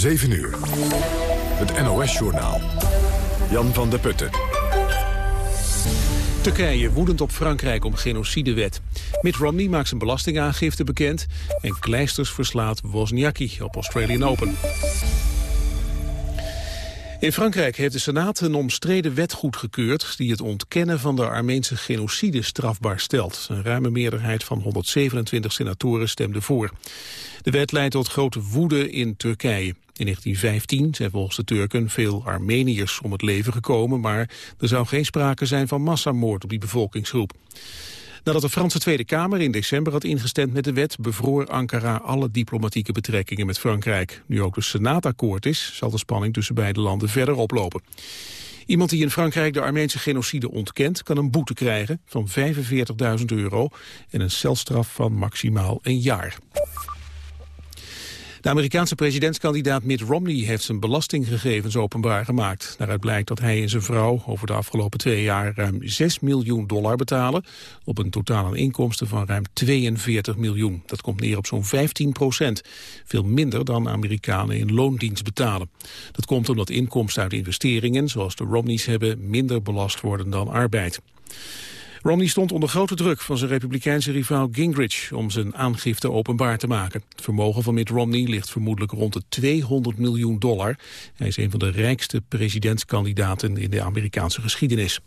7 uur. Het NOS-journaal. Jan van der Putten. Turkije woedend op Frankrijk om genocidewet. Mitt Romney maakt zijn belastingaangifte bekend... en Kleisters verslaat Wozniacki op Australian Open. In Frankrijk heeft de Senaat een omstreden wet goedgekeurd... die het ontkennen van de Armeense genocide strafbaar stelt. Een ruime meerderheid van 127 senatoren stemde voor. De wet leidt tot grote woede in Turkije. In 1915 zijn volgens de Turken veel Armeniërs om het leven gekomen... maar er zou geen sprake zijn van massamoord op die bevolkingsgroep. Nadat de Franse Tweede Kamer in december had ingestemd met de wet... bevroor Ankara alle diplomatieke betrekkingen met Frankrijk. Nu ook de Senaat akkoord is, zal de spanning tussen beide landen verder oplopen. Iemand die in Frankrijk de Armeense genocide ontkent... kan een boete krijgen van 45.000 euro en een celstraf van maximaal een jaar. De Amerikaanse presidentskandidaat Mitt Romney heeft zijn belastinggegevens openbaar gemaakt. Daaruit blijkt dat hij en zijn vrouw over de afgelopen twee jaar ruim 6 miljoen dollar betalen. Op een totaal aan inkomsten van ruim 42 miljoen. Dat komt neer op zo'n 15 procent. Veel minder dan Amerikanen in loondienst betalen. Dat komt omdat inkomsten uit investeringen, zoals de Romneys hebben, minder belast worden dan arbeid. Romney stond onder grote druk van zijn republikeinse rivaal Gingrich om zijn aangifte openbaar te maken. Het vermogen van Mitt Romney ligt vermoedelijk rond de 200 miljoen dollar. Hij is een van de rijkste presidentskandidaten in de Amerikaanse geschiedenis.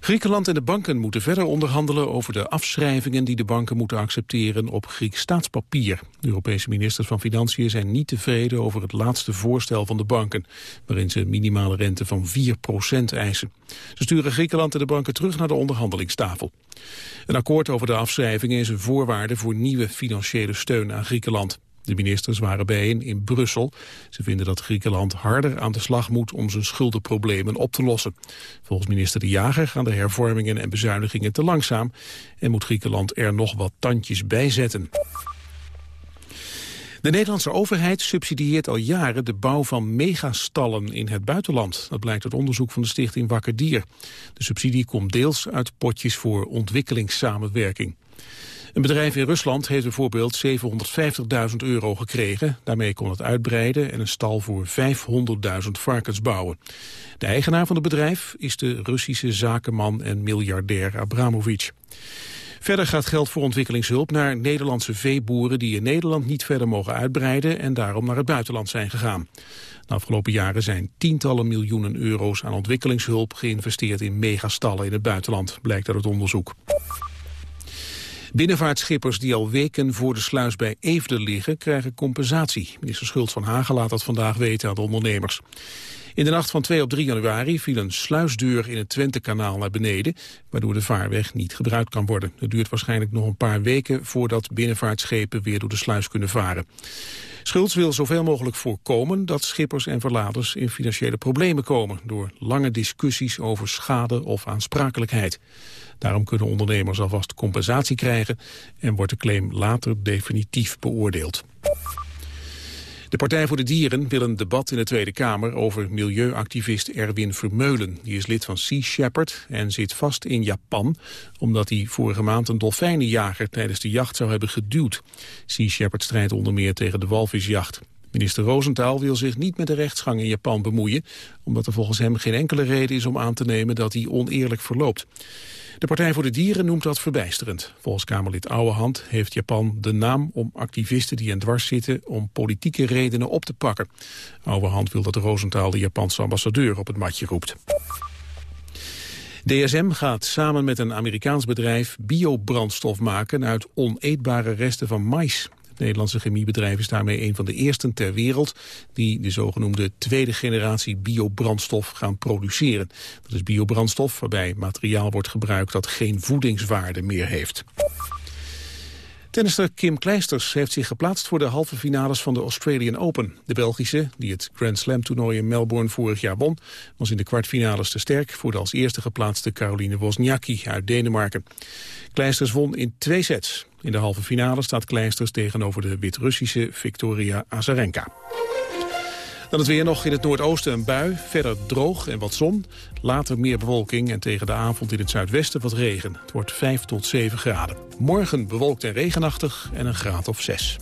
Griekenland en de banken moeten verder onderhandelen over de afschrijvingen die de banken moeten accepteren op Grieks staatspapier. De Europese ministers van Financiën zijn niet tevreden over het laatste voorstel van de banken, waarin ze een minimale rente van 4% eisen. Ze sturen Griekenland en de banken terug naar de onderhandelingstafel. Een akkoord over de afschrijvingen is een voorwaarde voor nieuwe financiële steun aan Griekenland. De ministers waren bijeen in Brussel. Ze vinden dat Griekenland harder aan de slag moet om zijn schuldenproblemen op te lossen. Volgens minister De Jager gaan de hervormingen en bezuinigingen te langzaam en moet Griekenland er nog wat tandjes bij zetten. De Nederlandse overheid subsidieert al jaren de bouw van megastallen in het buitenland. Dat blijkt uit onderzoek van de stichting Wakker Dier. De subsidie komt deels uit potjes voor ontwikkelingssamenwerking. Een bedrijf in Rusland heeft bijvoorbeeld 750.000 euro gekregen. Daarmee kon het uitbreiden en een stal voor 500.000 varkens bouwen. De eigenaar van het bedrijf is de Russische zakenman en miljardair Abramovic. Verder gaat geld voor ontwikkelingshulp naar Nederlandse veeboeren die in Nederland niet verder mogen uitbreiden en daarom naar het buitenland zijn gegaan. De afgelopen jaren zijn tientallen miljoenen euro's aan ontwikkelingshulp geïnvesteerd in megastallen in het buitenland, blijkt uit het onderzoek. Binnenvaartschippers die al weken voor de sluis bij Eefde liggen... krijgen compensatie. Minister Schultz van Hagen laat dat vandaag weten aan de ondernemers. In de nacht van 2 op 3 januari viel een sluisdeur in het Twentekanaal naar beneden, waardoor de vaarweg niet gebruikt kan worden. Het duurt waarschijnlijk nog een paar weken voordat binnenvaartschepen weer door de sluis kunnen varen. Schultz wil zoveel mogelijk voorkomen dat schippers en verladers in financiële problemen komen door lange discussies over schade of aansprakelijkheid. Daarom kunnen ondernemers alvast compensatie krijgen en wordt de claim later definitief beoordeeld. De Partij voor de Dieren wil een debat in de Tweede Kamer over milieuactivist Erwin Vermeulen. Die is lid van Sea Shepherd en zit vast in Japan omdat hij vorige maand een dolfijnenjager tijdens de jacht zou hebben geduwd. Sea Shepherd strijdt onder meer tegen de walvisjacht. Minister Roosentaal wil zich niet met de rechtsgang in Japan bemoeien... omdat er volgens hem geen enkele reden is om aan te nemen dat hij oneerlijk verloopt. De Partij voor de Dieren noemt dat verbijsterend. Volgens Kamerlid Ouwehand heeft Japan de naam om activisten die in dwars zitten om politieke redenen op te pakken. Ouwehand wil dat de Roosentaal de Japanse ambassadeur op het matje roept. DSM gaat samen met een Amerikaans bedrijf biobrandstof maken uit oneetbare resten van mais. Het Nederlandse chemiebedrijf is daarmee een van de eersten ter wereld die de zogenoemde tweede generatie biobrandstof gaan produceren. Dat is biobrandstof waarbij materiaal wordt gebruikt dat geen voedingswaarde meer heeft. Tennister Kim Kleisters heeft zich geplaatst voor de halve finales van de Australian Open. De Belgische, die het Grand Slam toernooi in Melbourne vorig jaar won, was in de kwartfinales te sterk voor de als eerste geplaatste Caroline Wozniacki uit Denemarken. Kleisters won in twee sets. In de halve finale staat Kleisters tegenover de Wit-Russische Victoria Azarenka. Dan het weer nog in het noordoosten een bui, verder droog en wat zon. Later meer bewolking en tegen de avond in het zuidwesten wat regen. Het wordt 5 tot 7 graden. Morgen bewolkt en regenachtig en een graad of 6.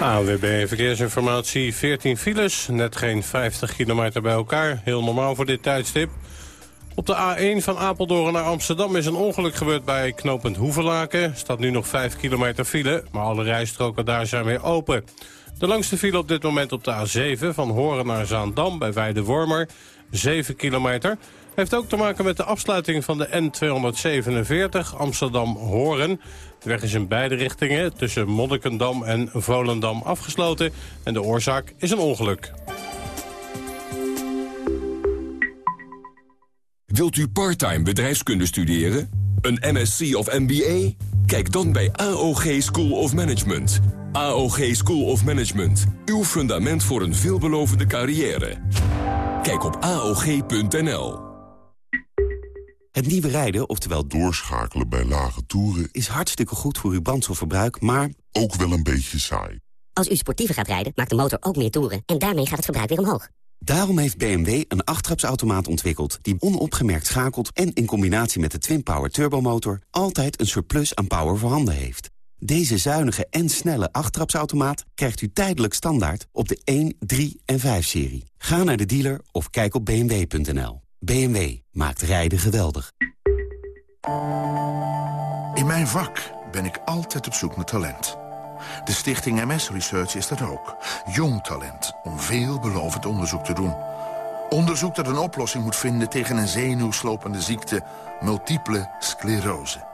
AWB Verkeersinformatie, 14 files, net geen 50 kilometer bij elkaar. Heel normaal voor dit tijdstip. Op de A1 van Apeldoorn naar Amsterdam is een ongeluk gebeurd bij knooppunt Hoevelaken. staat nu nog 5 kilometer file, maar alle rijstroken daar zijn weer open. De langste file op dit moment op de A7 van Horen naar Zaandam bij Weide-Wormer. 7 kilometer. Heeft ook te maken met de afsluiting van de N247 Amsterdam-Horen. De weg is in beide richtingen tussen Monnikendam en Volendam afgesloten. En de oorzaak is een ongeluk. Wilt u parttime bedrijfskunde studeren? Een MSc of MBA? Kijk dan bij AOG School of Management. AOG School of Management. Uw fundament voor een veelbelovende carrière. Kijk op AOG.nl. Het nieuwe rijden, oftewel doorschakelen bij lage toeren... is hartstikke goed voor uw brandstofverbruik, maar... ook wel een beetje saai. Als u sportiever gaat rijden, maakt de motor ook meer toeren... en daarmee gaat het verbruik weer omhoog. Daarom heeft BMW een achttrapsautomaat ontwikkeld... die onopgemerkt schakelt en in combinatie met de Twin-Power turbomotor... altijd een surplus aan power voorhanden heeft. Deze zuinige en snelle achttrapsautomaat krijgt u tijdelijk standaard... op de 1, 3 en 5-serie. Ga naar de dealer of kijk op bmw.nl. BMW maakt rijden geweldig. In mijn vak ben ik altijd op zoek naar talent. De stichting MS Research is dat ook. Jong talent om veelbelovend onderzoek te doen. Onderzoek dat een oplossing moet vinden tegen een zenuwslopende ziekte... multiple sclerose.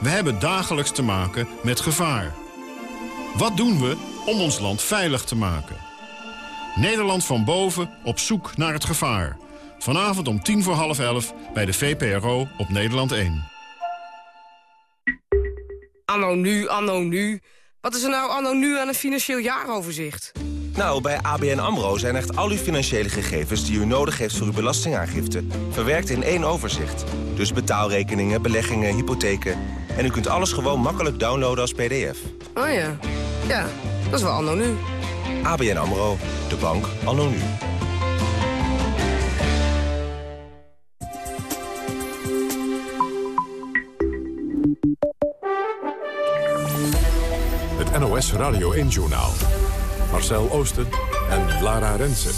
We hebben dagelijks te maken met gevaar. Wat doen we om ons land veilig te maken? Nederland van boven op zoek naar het gevaar. Vanavond om tien voor half elf bij de VPRO op Nederland 1. Anno nu, anno nu. Wat is er nou anno nu aan een financieel jaaroverzicht? Nou, bij ABN AMRO zijn echt al uw financiële gegevens... die u nodig heeft voor uw belastingaangifte... verwerkt in één overzicht. Dus betaalrekeningen, beleggingen, hypotheken... en u kunt alles gewoon makkelijk downloaden als pdf. Oh ja, ja, dat is wel anno nu. ABN AMRO, de bank anno nu. Het NOS Radio 1-journaal. Marcel Oosten en Lara Rensen.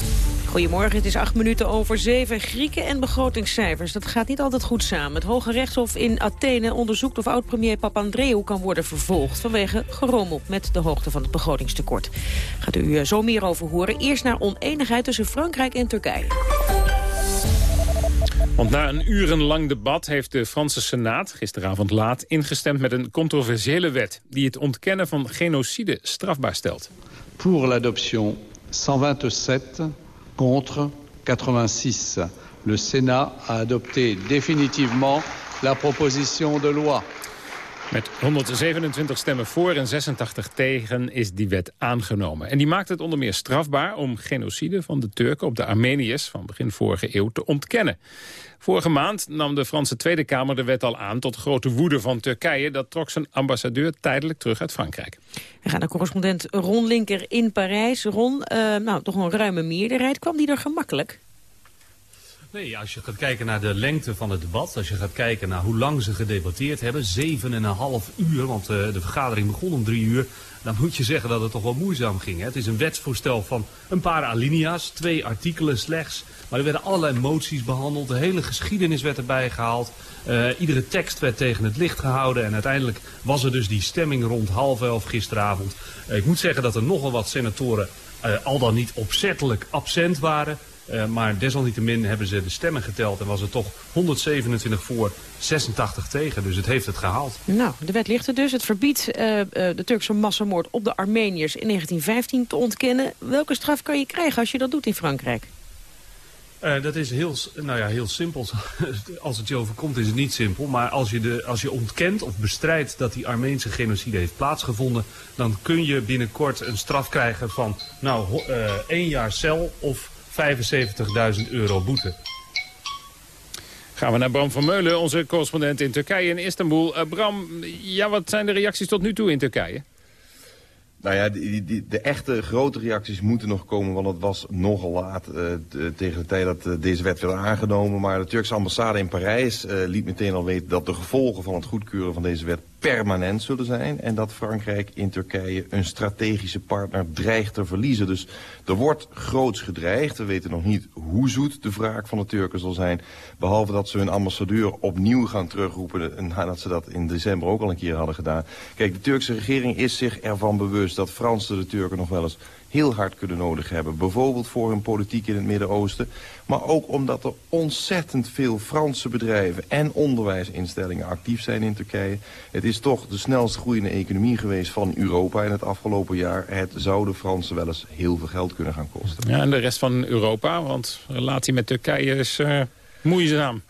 Goedemorgen, het is acht minuten over zeven. Grieken en begrotingscijfers, dat gaat niet altijd goed samen. Het Hoge Rechtshof in Athene onderzoekt of oud-premier Papandreou kan worden vervolgd... vanwege gerommel met de hoogte van het begrotingstekort. Gaat u eh, zo meer over horen. Eerst naar oneenigheid tussen Frankrijk en Turkije. Want na een urenlang debat heeft de Franse Senaat gisteravond laat ingestemd met een controversiële wet die het ontkennen van genocide strafbaar stelt. Pour l'adoption 127 contre 86. Le Sénat a adopté définitivement la proposition de loi. Met 127 stemmen voor en 86 tegen is die wet aangenomen. En die maakt het onder meer strafbaar om genocide van de Turken op de Armeniërs van begin vorige eeuw te ontkennen. Vorige maand nam de Franse Tweede Kamer de wet al aan tot grote woede van Turkije. Dat trok zijn ambassadeur tijdelijk terug uit Frankrijk. We gaan naar correspondent Ron Linker in Parijs. Ron, uh, nou, toch een ruime meerderheid. Kwam die er gemakkelijk? Nee, als je gaat kijken naar de lengte van het debat, als je gaat kijken naar hoe lang ze gedebatteerd hebben, zeven en een half uur, want uh, de vergadering begon om drie uur, dan moet je zeggen dat het toch wel moeizaam ging. Hè? Het is een wetsvoorstel van een paar alinea's, twee artikelen slechts, maar er werden allerlei moties behandeld, de hele geschiedenis werd erbij gehaald, uh, iedere tekst werd tegen het licht gehouden en uiteindelijk was er dus die stemming rond half elf gisteravond. Ik moet zeggen dat er nogal wat senatoren al dan niet opzettelijk absent waren. Uh, maar desalniettemin hebben ze de stemmen geteld en was het toch 127 voor, 86 tegen. Dus het heeft het gehaald. Nou, de wet ligt er dus. Het verbiedt uh, uh, de Turkse massamoord op de Armeniërs in 1915 te ontkennen. Welke straf kan je krijgen als je dat doet in Frankrijk? Uh, dat is heel, nou ja, heel simpel. Als het je overkomt is het niet simpel. Maar als je, de, als je ontkent of bestrijdt dat die Armeense genocide heeft plaatsgevonden... dan kun je binnenkort een straf krijgen van nou, één jaar cel of 75.000 euro boete. Gaan we naar Bram van Meulen, onze correspondent in Turkije in Istanbul. Uh, Bram, ja, wat zijn de reacties tot nu toe in Turkije? Nou ja, de echte grote reacties moeten nog komen, want het was nogal laat uh, tegen de tijd dat deze wet werd aangenomen. Maar de Turkse ambassade in Parijs liet meteen al weten dat de gevolgen van het goedkeuren van deze wet permanent zullen zijn. En dat Frankrijk in Turkije een strategische partner dreigt te verliezen. Dus er wordt groots gedreigd. We weten nog niet hoe zoet de wraak van de Turken zal zijn. Behalve dat ze hun ambassadeur opnieuw gaan terugroepen. Nadat ze dat in december ook al een keer hadden gedaan. Kijk, de Turkse regering is zich ervan bewust dat Fransen de Turken nog wel eens heel hard kunnen nodig hebben. Bijvoorbeeld voor hun politiek in het Midden-Oosten. Maar ook omdat er ontzettend veel Franse bedrijven en onderwijsinstellingen actief zijn in Turkije. Het is toch de snelst groeiende economie geweest van Europa in het afgelopen jaar. Het zou de Fransen wel eens heel veel geld kunnen gaan kosten. Ja, en de rest van Europa, want relatie met Turkije is uh, moeizaam.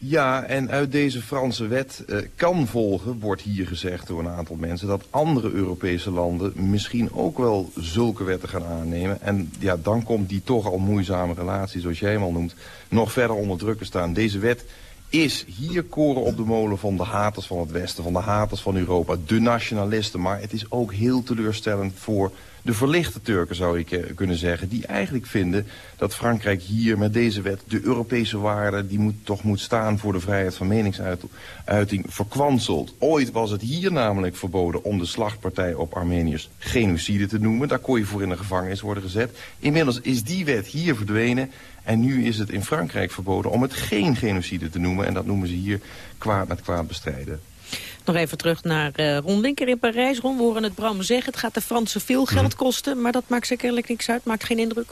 Ja, en uit deze Franse wet uh, kan volgen, wordt hier gezegd door een aantal mensen... dat andere Europese landen misschien ook wel zulke wetten gaan aannemen. En ja, dan komt die toch al moeizame relatie, zoals jij hem al noemt... nog verder onder druk te staan. Deze wet is hier koren op de molen van de haters van het Westen, van de haters van Europa, de nationalisten. Maar het is ook heel teleurstellend voor de verlichte Turken, zou ik eh, kunnen zeggen... die eigenlijk vinden dat Frankrijk hier met deze wet... de Europese waarde die moet, toch moet staan voor de vrijheid van meningsuiting verkwanselt. Ooit was het hier namelijk verboden om de slachtpartij op Armeniërs genocide te noemen. Daar kon je voor in de gevangenis worden gezet. Inmiddels is die wet hier verdwenen... En nu is het in Frankrijk verboden om het geen genocide te noemen. En dat noemen ze hier kwaad met kwaad bestrijden. Nog even terug naar uh, Ron Linker in Parijs. Ron, we horen het Bram zeggen. Het gaat de Fransen veel geld kosten, maar dat maakt zekerlijk niks uit. Maakt geen indruk.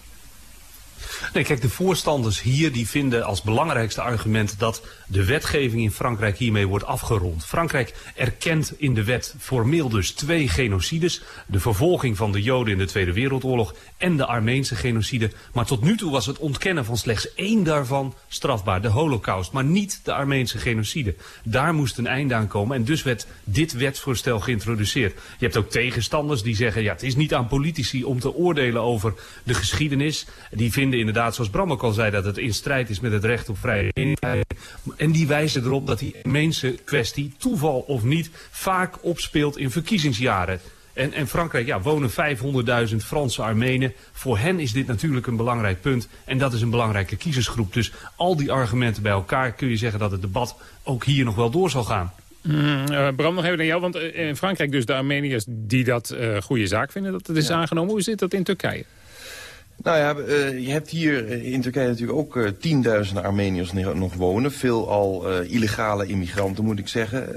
Nee, kijk, de voorstanders hier die vinden als belangrijkste argument dat de wetgeving in Frankrijk hiermee wordt afgerond. Frankrijk erkent in de wet formeel dus twee genocides. De vervolging van de Joden in de Tweede Wereldoorlog en de Armeense genocide. Maar tot nu toe was het ontkennen van slechts één daarvan strafbaar, de holocaust. Maar niet de Armeense genocide. Daar moest een einde aan komen en dus werd dit wetsvoorstel geïntroduceerd. Je hebt ook tegenstanders die zeggen, ja, het is niet aan politici om te oordelen over de geschiedenis. Die vinden inderdaad, zoals Bram ook al zei, dat het in strijd is met het recht op vrije inheid. En die wijzen erop dat die Armeense kwestie, toeval of niet, vaak opspeelt in verkiezingsjaren. En, en Frankrijk, ja, wonen 500.000 Franse Armenen. Voor hen is dit natuurlijk een belangrijk punt. En dat is een belangrijke kiezersgroep. Dus al die argumenten bij elkaar kun je zeggen dat het debat ook hier nog wel door zal gaan. Mm, uh, Bram, nog even naar jou. Want in Frankrijk dus de Armeniërs die dat uh, goede zaak vinden dat het is aangenomen. Hoe zit dat in Turkije? Nou ja, uh, je hebt hier in Turkije natuurlijk ook uh, tienduizenden Armeniërs nog wonen. Veel al illegale immigranten, moet ik zeggen.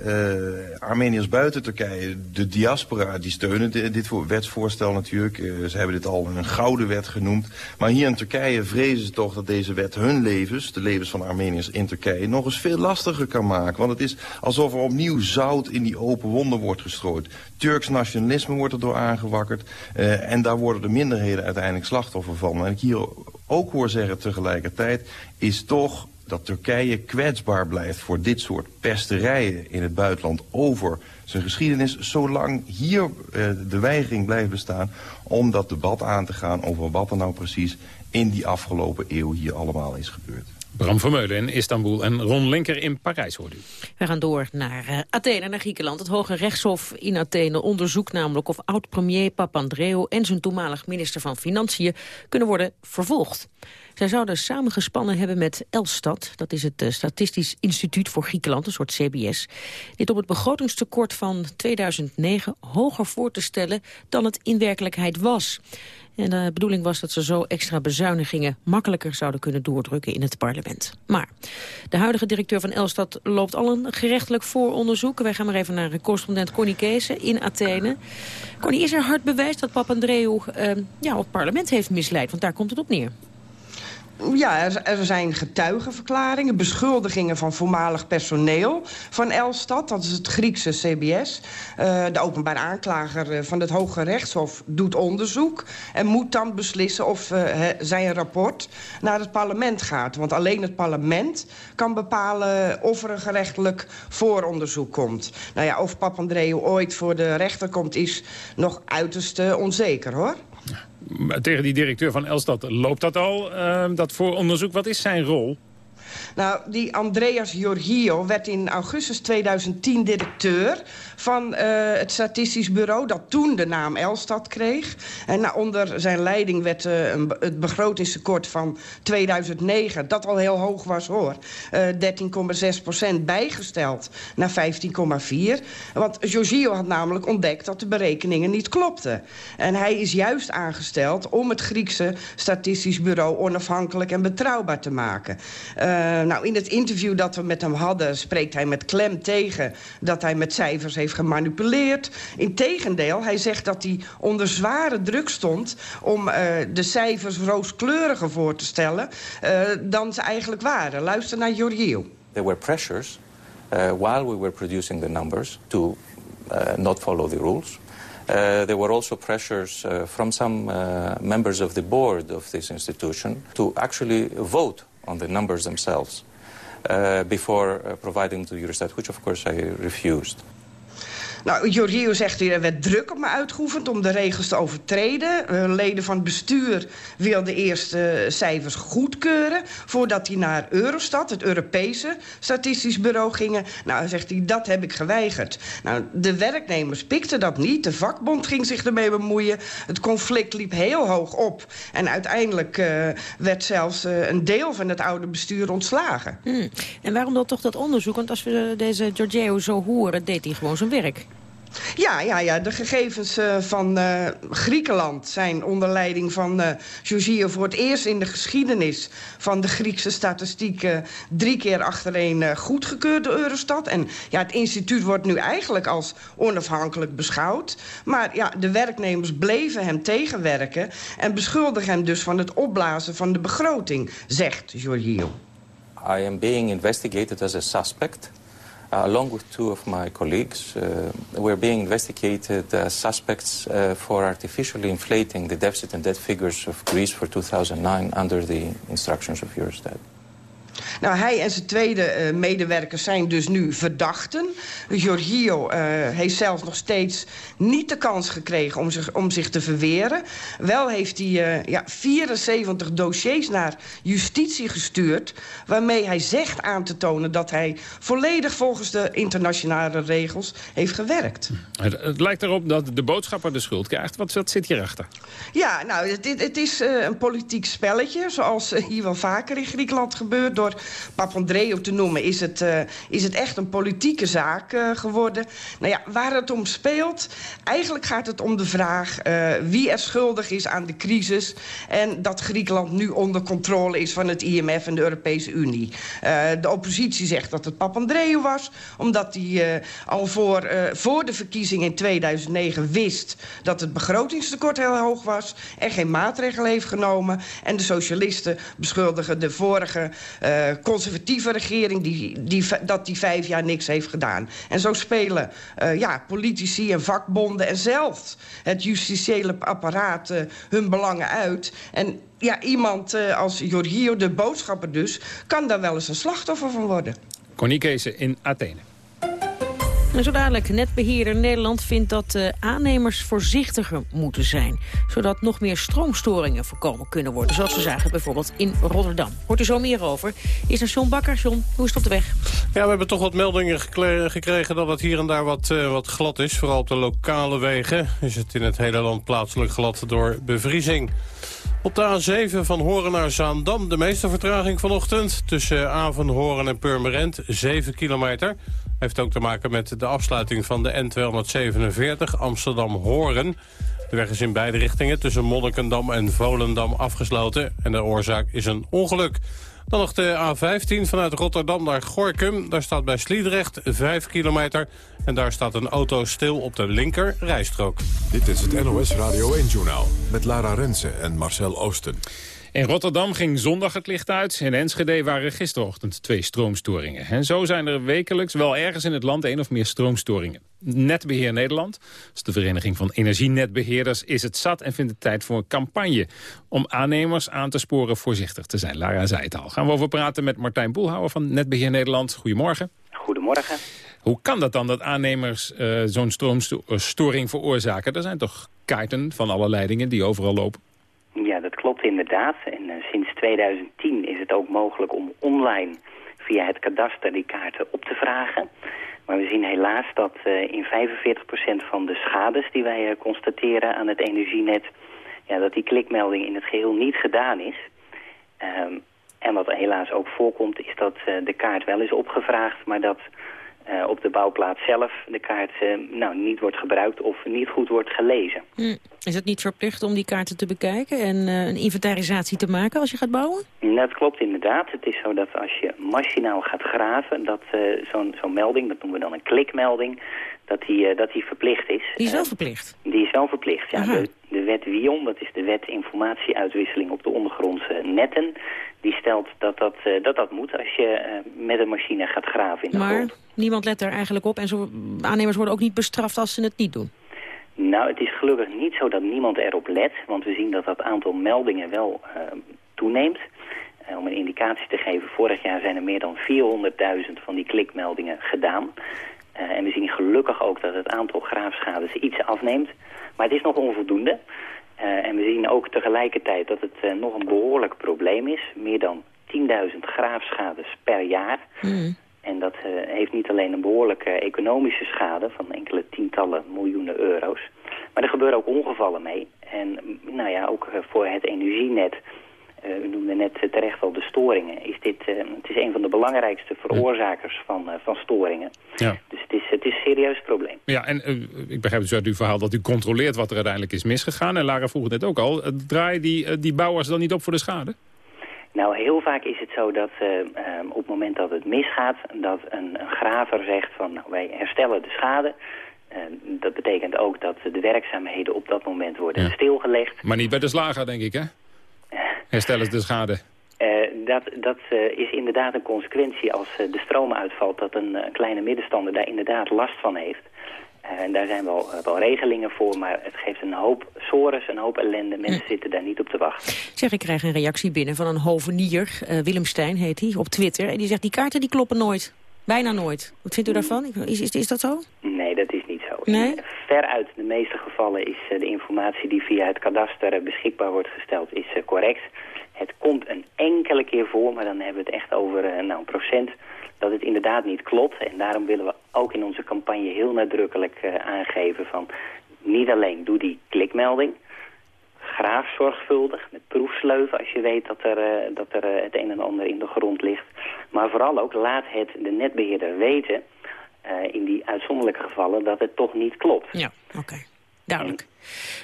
Armeniërs buiten Turkije, de diaspora, die steunen dit, dit wetsvoorstel natuurlijk. ze hebben dit al een gouden wet genoemd. Maar hier in Turkije vrezen ze toch dat deze wet hun levens, de levens van Armeniërs in Turkije, nog eens veel lastiger kan maken. Want het is alsof er opnieuw zout in die open wonden wordt gestrooid. Turks nationalisme wordt erdoor aangewakkerd. en daar worden de minderheden uiteindelijk slachtoffer En ik hier ook hoor zeggen tegelijkertijd is toch dat Turkije kwetsbaar blijft voor dit soort pesterijen in het buitenland over zijn geschiedenis, zolang hier eh, de weigering blijft bestaan om dat debat aan te gaan over wat er nou precies in die afgelopen eeuw hier allemaal is gebeurd. Bram Vermeulen in Istanbul en Ron Linker in Parijs, hoort u. We gaan door naar uh, Athene, naar Griekenland. Het Hoge Rechtshof in Athene onderzoekt namelijk of oud-premier Papandreou... en zijn toenmalig minister van Financiën kunnen worden vervolgd. Zij zouden samengespannen hebben met Elstat. Dat is het uh, Statistisch Instituut voor Griekenland, een soort CBS. Dit om het begrotingstekort van 2009 hoger voor te stellen dan het in werkelijkheid was. En de bedoeling was dat ze zo extra bezuinigingen makkelijker zouden kunnen doordrukken in het parlement. Maar de huidige directeur van Elstat loopt al een gerechtelijk vooronderzoek. Wij gaan maar even naar correspondent Connie Kees in Athene. Connie, is er hard bewijs dat Papandreou uh, ja, het parlement heeft misleid? Want daar komt het op neer. Ja, er, zijn getuigenverklaringen, beschuldigingen van voormalig personeel van Elstad. Dat is het Griekse CBS. Uh, de openbaar aanklager van het Hoge Rechtshof doet onderzoek... en moet dan beslissen of uh, zijn rapport naar het parlement gaat. Want alleen het parlement kan bepalen of er een gerechtelijk vooronderzoek komt. Nou ja, of Papandreou ooit voor de rechter komt is nog uiterst onzeker, hoor. Tegen die directeur van Elstad loopt dat al, uh, dat vooronderzoek. Wat is zijn rol? Nou, die Andreas Giorgio werd in augustus 2010 directeur van uh, het Statistisch Bureau... dat toen de naam Elstad kreeg. En nou, onder zijn leiding werd uh, een, het begrotingstekort van 2009... dat al heel hoog was, hoor, uh, 13,6 procent bijgesteld naar 15,4. Want Giorgio had namelijk ontdekt dat de berekeningen niet klopten. En hij is juist aangesteld om het Griekse Statistisch Bureau... onafhankelijk en betrouwbaar te maken. Nou, in het interview dat we met hem hadden... spreekt hij met klem tegen dat hij met cijfers heeft gemanipuleerd. Integendeel, hij zegt dat hij onder zware druk stond... om uh, de cijfers rooskleuriger voor te stellen uh, dan ze eigenlijk waren. Luister naar Giorgio. There were pressures uh, while we were producing the numbers... to not follow the rules. Uh, there were also pressures from some uh, members of the board of this institution to actually vote on the numbers themselves uh, before uh, providing to Eurostat, which of course I refused. Nou, Giorgio zegt hier, er werd druk op me uitgeoefend om de regels te overtreden. Uh, leden van het bestuur wilden eerst uh, cijfers goedkeuren... voordat die naar Eurostat, het Europese statistisch bureau, gingen. Nou, zegt hij, dat heb ik geweigerd. Nou, de werknemers pikten dat niet. De vakbond ging zich ermee bemoeien. Het conflict liep heel hoog op. En uiteindelijk uh, werd zelfs een deel van het oude bestuur ontslagen. Hmm. En waarom dan toch dat onderzoek? Want als we deze Giorgio zo horen, deed hij gewoon zijn werk. Ja, ja, ja, de gegevens uh, van uh, Griekenland zijn onder leiding van uh, voor het eerst in de geschiedenis van de Griekse statistiek drie keer achtereen goedgekeurd door Eurostat. En ja, het instituut wordt nu eigenlijk als onafhankelijk beschouwd. Maar ja, de werknemers bleven hem tegenwerken en beschuldigen hem dus van het opblazen van de begroting, zegt Giorgio. I am being investigated as a suspect along with two of my colleagues, uh, we're being investigated as suspects uh, for artificially inflating the deficit and debt figures of Greece for 2009 under the instructions of Eurostat. Nou, hij en zijn tweede uh, medewerkers zijn dus nu verdachten. Giorgio uh, heeft zelfs nog steeds niet de kans gekregen om zich, om zich te verweren. Wel heeft hij uh, ja, 74 dossiers naar justitie gestuurd... waarmee hij zegt aan te tonen dat hij volledig volgens de internationale regels heeft gewerkt. Het, het lijkt erop dat de boodschapper de schuld krijgt. Wat, wat zit hierachter? Ja, nou, het, het is een politiek spelletje... zoals hier wel vaker in Griekenland gebeurt... door Papandreou te noemen, is het, uh, is het echt een politieke zaak uh, geworden. Nou ja, waar het om speelt, eigenlijk gaat het om de vraag... Uh, wie er schuldig is aan de crisis... en dat Griekenland nu onder controle is van het IMF en de Europese Unie. de oppositie zegt dat het Papandreou was... omdat hij al voor, voor de verkiezing in 2009 wist... dat het begrotingstekort heel hoog was... en geen maatregelen heeft genomen. En de socialisten beschuldigen de vorige conservatieve regering... Die, die, dat die vijf jaar niks heeft gedaan. En zo spelen uh, ja, politici en vakbonden en zelfs het justitiële apparaat uh, hun belangen uit. En ja, iemand als Giorgio, de boodschapper dus... kan daar wel eens een slachtoffer van worden. Connie Keese in Athene. En zo dadelijk, netbeheerder Nederland vindt dat uh, aannemers voorzichtiger moeten zijn. Zodat nog meer stroomstoringen voorkomen kunnen worden. Zoals we zagen bijvoorbeeld in Rotterdam. Hoort u zo meer over. Is er John Bakker. John, hoe is het op de weg? Ja, we hebben toch wat meldingen gekregen dat het hier en daar wat, uh, wat glad is. Vooral op de lokale wegen is het in het hele land plaatselijk glad door bevriezing. Op de A7 van Horen naar Zaandam de meeste vertraging vanochtend. Tussen Avenhoorn en Purmerend, 7 kilometer. Heeft ook te maken met de afsluiting van de N247 Amsterdam-Horen. De weg is in beide richtingen tussen Monnikendam en Volendam afgesloten. En de oorzaak is een ongeluk. Dan nog de A15 vanuit Rotterdam naar Gorkum. Daar staat bij Sliedrecht 5 kilometer. En daar staat een auto stil op de linker rijstrook. Dit is het NOS Radio 1-journaal met Lara Rensen en Marcel Oosten. In Rotterdam ging zondag het licht uit. In Enschede waren gisterochtend twee stroomstoringen. En zo zijn er wekelijks wel ergens in het land één of meer stroomstoringen. Netbeheer Nederland, de Vereniging van Energienetbeheerders, is het zat en vindt het tijd voor een campagne om aannemers aan te sporen voorzichtig te zijn. Lara zei het al. Gaan we over praten met Martijn Boelhouwer van Netbeheer Nederland. Goedemorgen. Goedemorgen. Hoe kan dat dan dat aannemers uh, zo'n stroomstoring veroorzaken? Er zijn toch kaarten van alle leidingen die overal lopen? Klopt inderdaad. En uh, sinds 2010 is het ook mogelijk om online via het kadaster die kaarten op te vragen. Maar we zien helaas dat uh, in 45% van de schades die wij constateren aan het energienet... Ja, dat die klikmelding in het geheel niet gedaan is. Um, en wat helaas ook voorkomt is dat de kaart wel is opgevraagd... maar dat uh, op de bouwplaats zelf de kaart uh, nou, niet wordt gebruikt of niet goed wordt gelezen. Hm. Is het niet verplicht om die kaarten te bekijken en uh, een inventarisatie te maken als je gaat bouwen? Dat klopt inderdaad. Het is zo dat als je machinaal gaat graven, dat zo'n zo'n melding, dat noemen we dan een klikmelding, dat die, dat die verplicht is. Die is wel verplicht? Die is wel verplicht, ja. De, de, wet WION, dat is de wet informatieuitwisseling op de ondergrondse netten, die stelt dat dat, dat, dat moet als je met een machine gaat graven in de maar... grond niemand let er eigenlijk op en zo, aannemers worden ook niet bestraft als ze het niet doen. Nou, het is gelukkig niet zo dat niemand erop let, want we zien dat dat aantal meldingen wel uh, toeneemt. Uh, om een indicatie te geven, vorig jaar zijn er meer dan 400.000 van die klikmeldingen gedaan. Uh, en we zien gelukkig ook dat het aantal graafschades iets afneemt. Maar het is nog onvoldoende. En we zien ook tegelijkertijd dat het nog een behoorlijk probleem is. Meer dan 10.000 graafschades per jaar. Mm. En dat uh, heeft niet alleen een behoorlijke economische schade van enkele tientallen miljoenen euro's. Maar er gebeuren ook ongevallen mee. En nou ja, ook voor het energienet, u noemde net terecht al de storingen, is dit het is een van de belangrijkste veroorzakers van, van storingen. Ja. Dus het is, het is een serieus probleem. Ja, en ik begrijp dus uit uw verhaal dat u controleert wat er uiteindelijk is misgegaan. En Lara vroeg het net ook al, draaien die, die bouwers dan niet op voor de schade? Nou, heel vaak is het zo dat uh, op het moment dat het misgaat... dat een, een graver zegt van nou, wij herstellen de schade... Uh, dat betekent ook dat de werkzaamheden op dat moment worden ja. stilgelegd. Maar niet bij de slager, denk ik, hè? Herstellen ze de schade. Uh, dat dat is inderdaad een consequentie als de stroom uitvalt... dat een, kleine middenstander daar inderdaad last van heeft. En daar zijn wel, wel regelingen voor, maar het geeft een hoop sores, een hoop ellende. Mensen zitten daar niet op te wachten. Zeg, ik krijg een reactie binnen van een hovenier, uh, Willem Stijn heet hij, op Twitter. En die zegt, die kaarten die kloppen nooit. Bijna nooit. Wat vindt u daarvan? Is, is, is dat zo? Nee, dat is zo. Nee? Veruit de meeste gevallen is uh, de informatie die via het kadaster beschikbaar wordt gesteld, is uh, correct. Het komt een enkele keer voor, maar dan hebben we het echt over nou, een procent dat het inderdaad niet klopt. En daarom willen we ook in onze campagne heel nadrukkelijk aangeven van... niet alleen doe die klikmelding, graaf zorgvuldig met proefsleuven als je weet dat er, uh, dat er uh, het een en ander in de grond ligt. Maar vooral ook laat het de netbeheerder weten in die uitzonderlijke gevallen dat het toch niet klopt. Ja, oké. Okay. Duidelijk.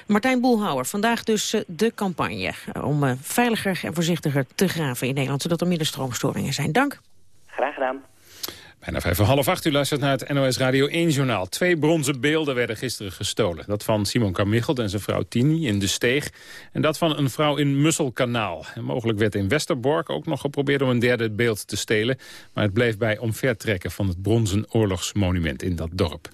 Martijn Boelhouwer, vandaag dus de campagne om veiliger en voorzichtiger te graven in Nederland, zodat er minder stroomstoringen zijn. Dank. Graag gedaan. Bijna vijf voor half acht, u luistert naar het NOS Radio 1-journaal. Twee bronzen beelden werden gisteren gestolen. Dat van Simon Carmichelt en zijn vrouw Tini in De Steeg. En dat van een vrouw in Musselkanaal. En mogelijk werd in Westerbork ook nog geprobeerd om een derde beeld te stelen. Maar het bleef bij omvertrekken van het bronzen oorlogsmonument in dat dorp.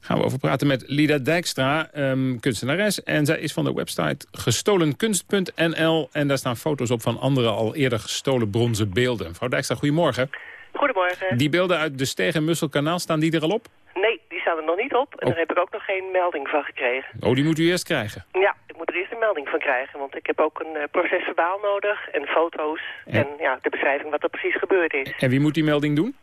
Gaan we over praten met Lida Dijkstra, um, kunstenares. En zij is van de website gestolenkunst.nl. En daar staan foto's op van andere al eerder gestolen bronzen beelden. Mevrouw Dijkstra, goedemorgen. Goedemorgen. Die beelden uit de Steeg- en Musselkanaal, staan die er al op? Nee, die staan er nog niet op. En oh. daar heb ik ook nog geen melding van gekregen. Oh, die moet u eerst krijgen? Ja, ik moet er eerst een melding van krijgen. Want ik heb ook een uh, procesverbaal nodig en foto's. En... en ja, de beschrijving wat er precies gebeurd is. En wie moet die melding doen?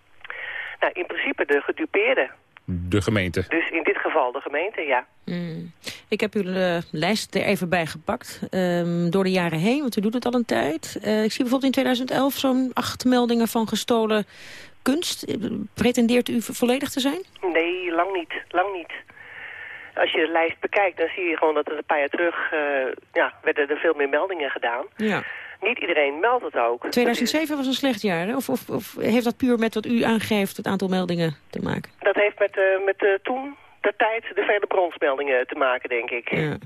Nou, in principe de gedupeerde. De gemeente? Dus in dit geval de gemeente, ja. Mm. Ik heb uw uh, lijst er even bij gepakt. Um, door de jaren heen, want u doet het al een tijd. Uh, ik zie bijvoorbeeld in 2011 zo'n acht meldingen van gestolen kunst. Pretendeert u volledig te zijn? Nee, lang niet. Lang niet. Als je de lijst bekijkt, dan zie je gewoon dat er een paar jaar terug... Uh, ja, werden er veel meer meldingen gedaan. Ja. Niet iedereen meldt het ook. 2007 was een slecht jaar, hè? Of, of, of, heeft dat puur met wat u aangeeft, het aantal meldingen, te maken? Dat heeft met, uh, met uh, toen, de tijd, de vele bronsmeldingen te maken, denk ik. Ja. ja.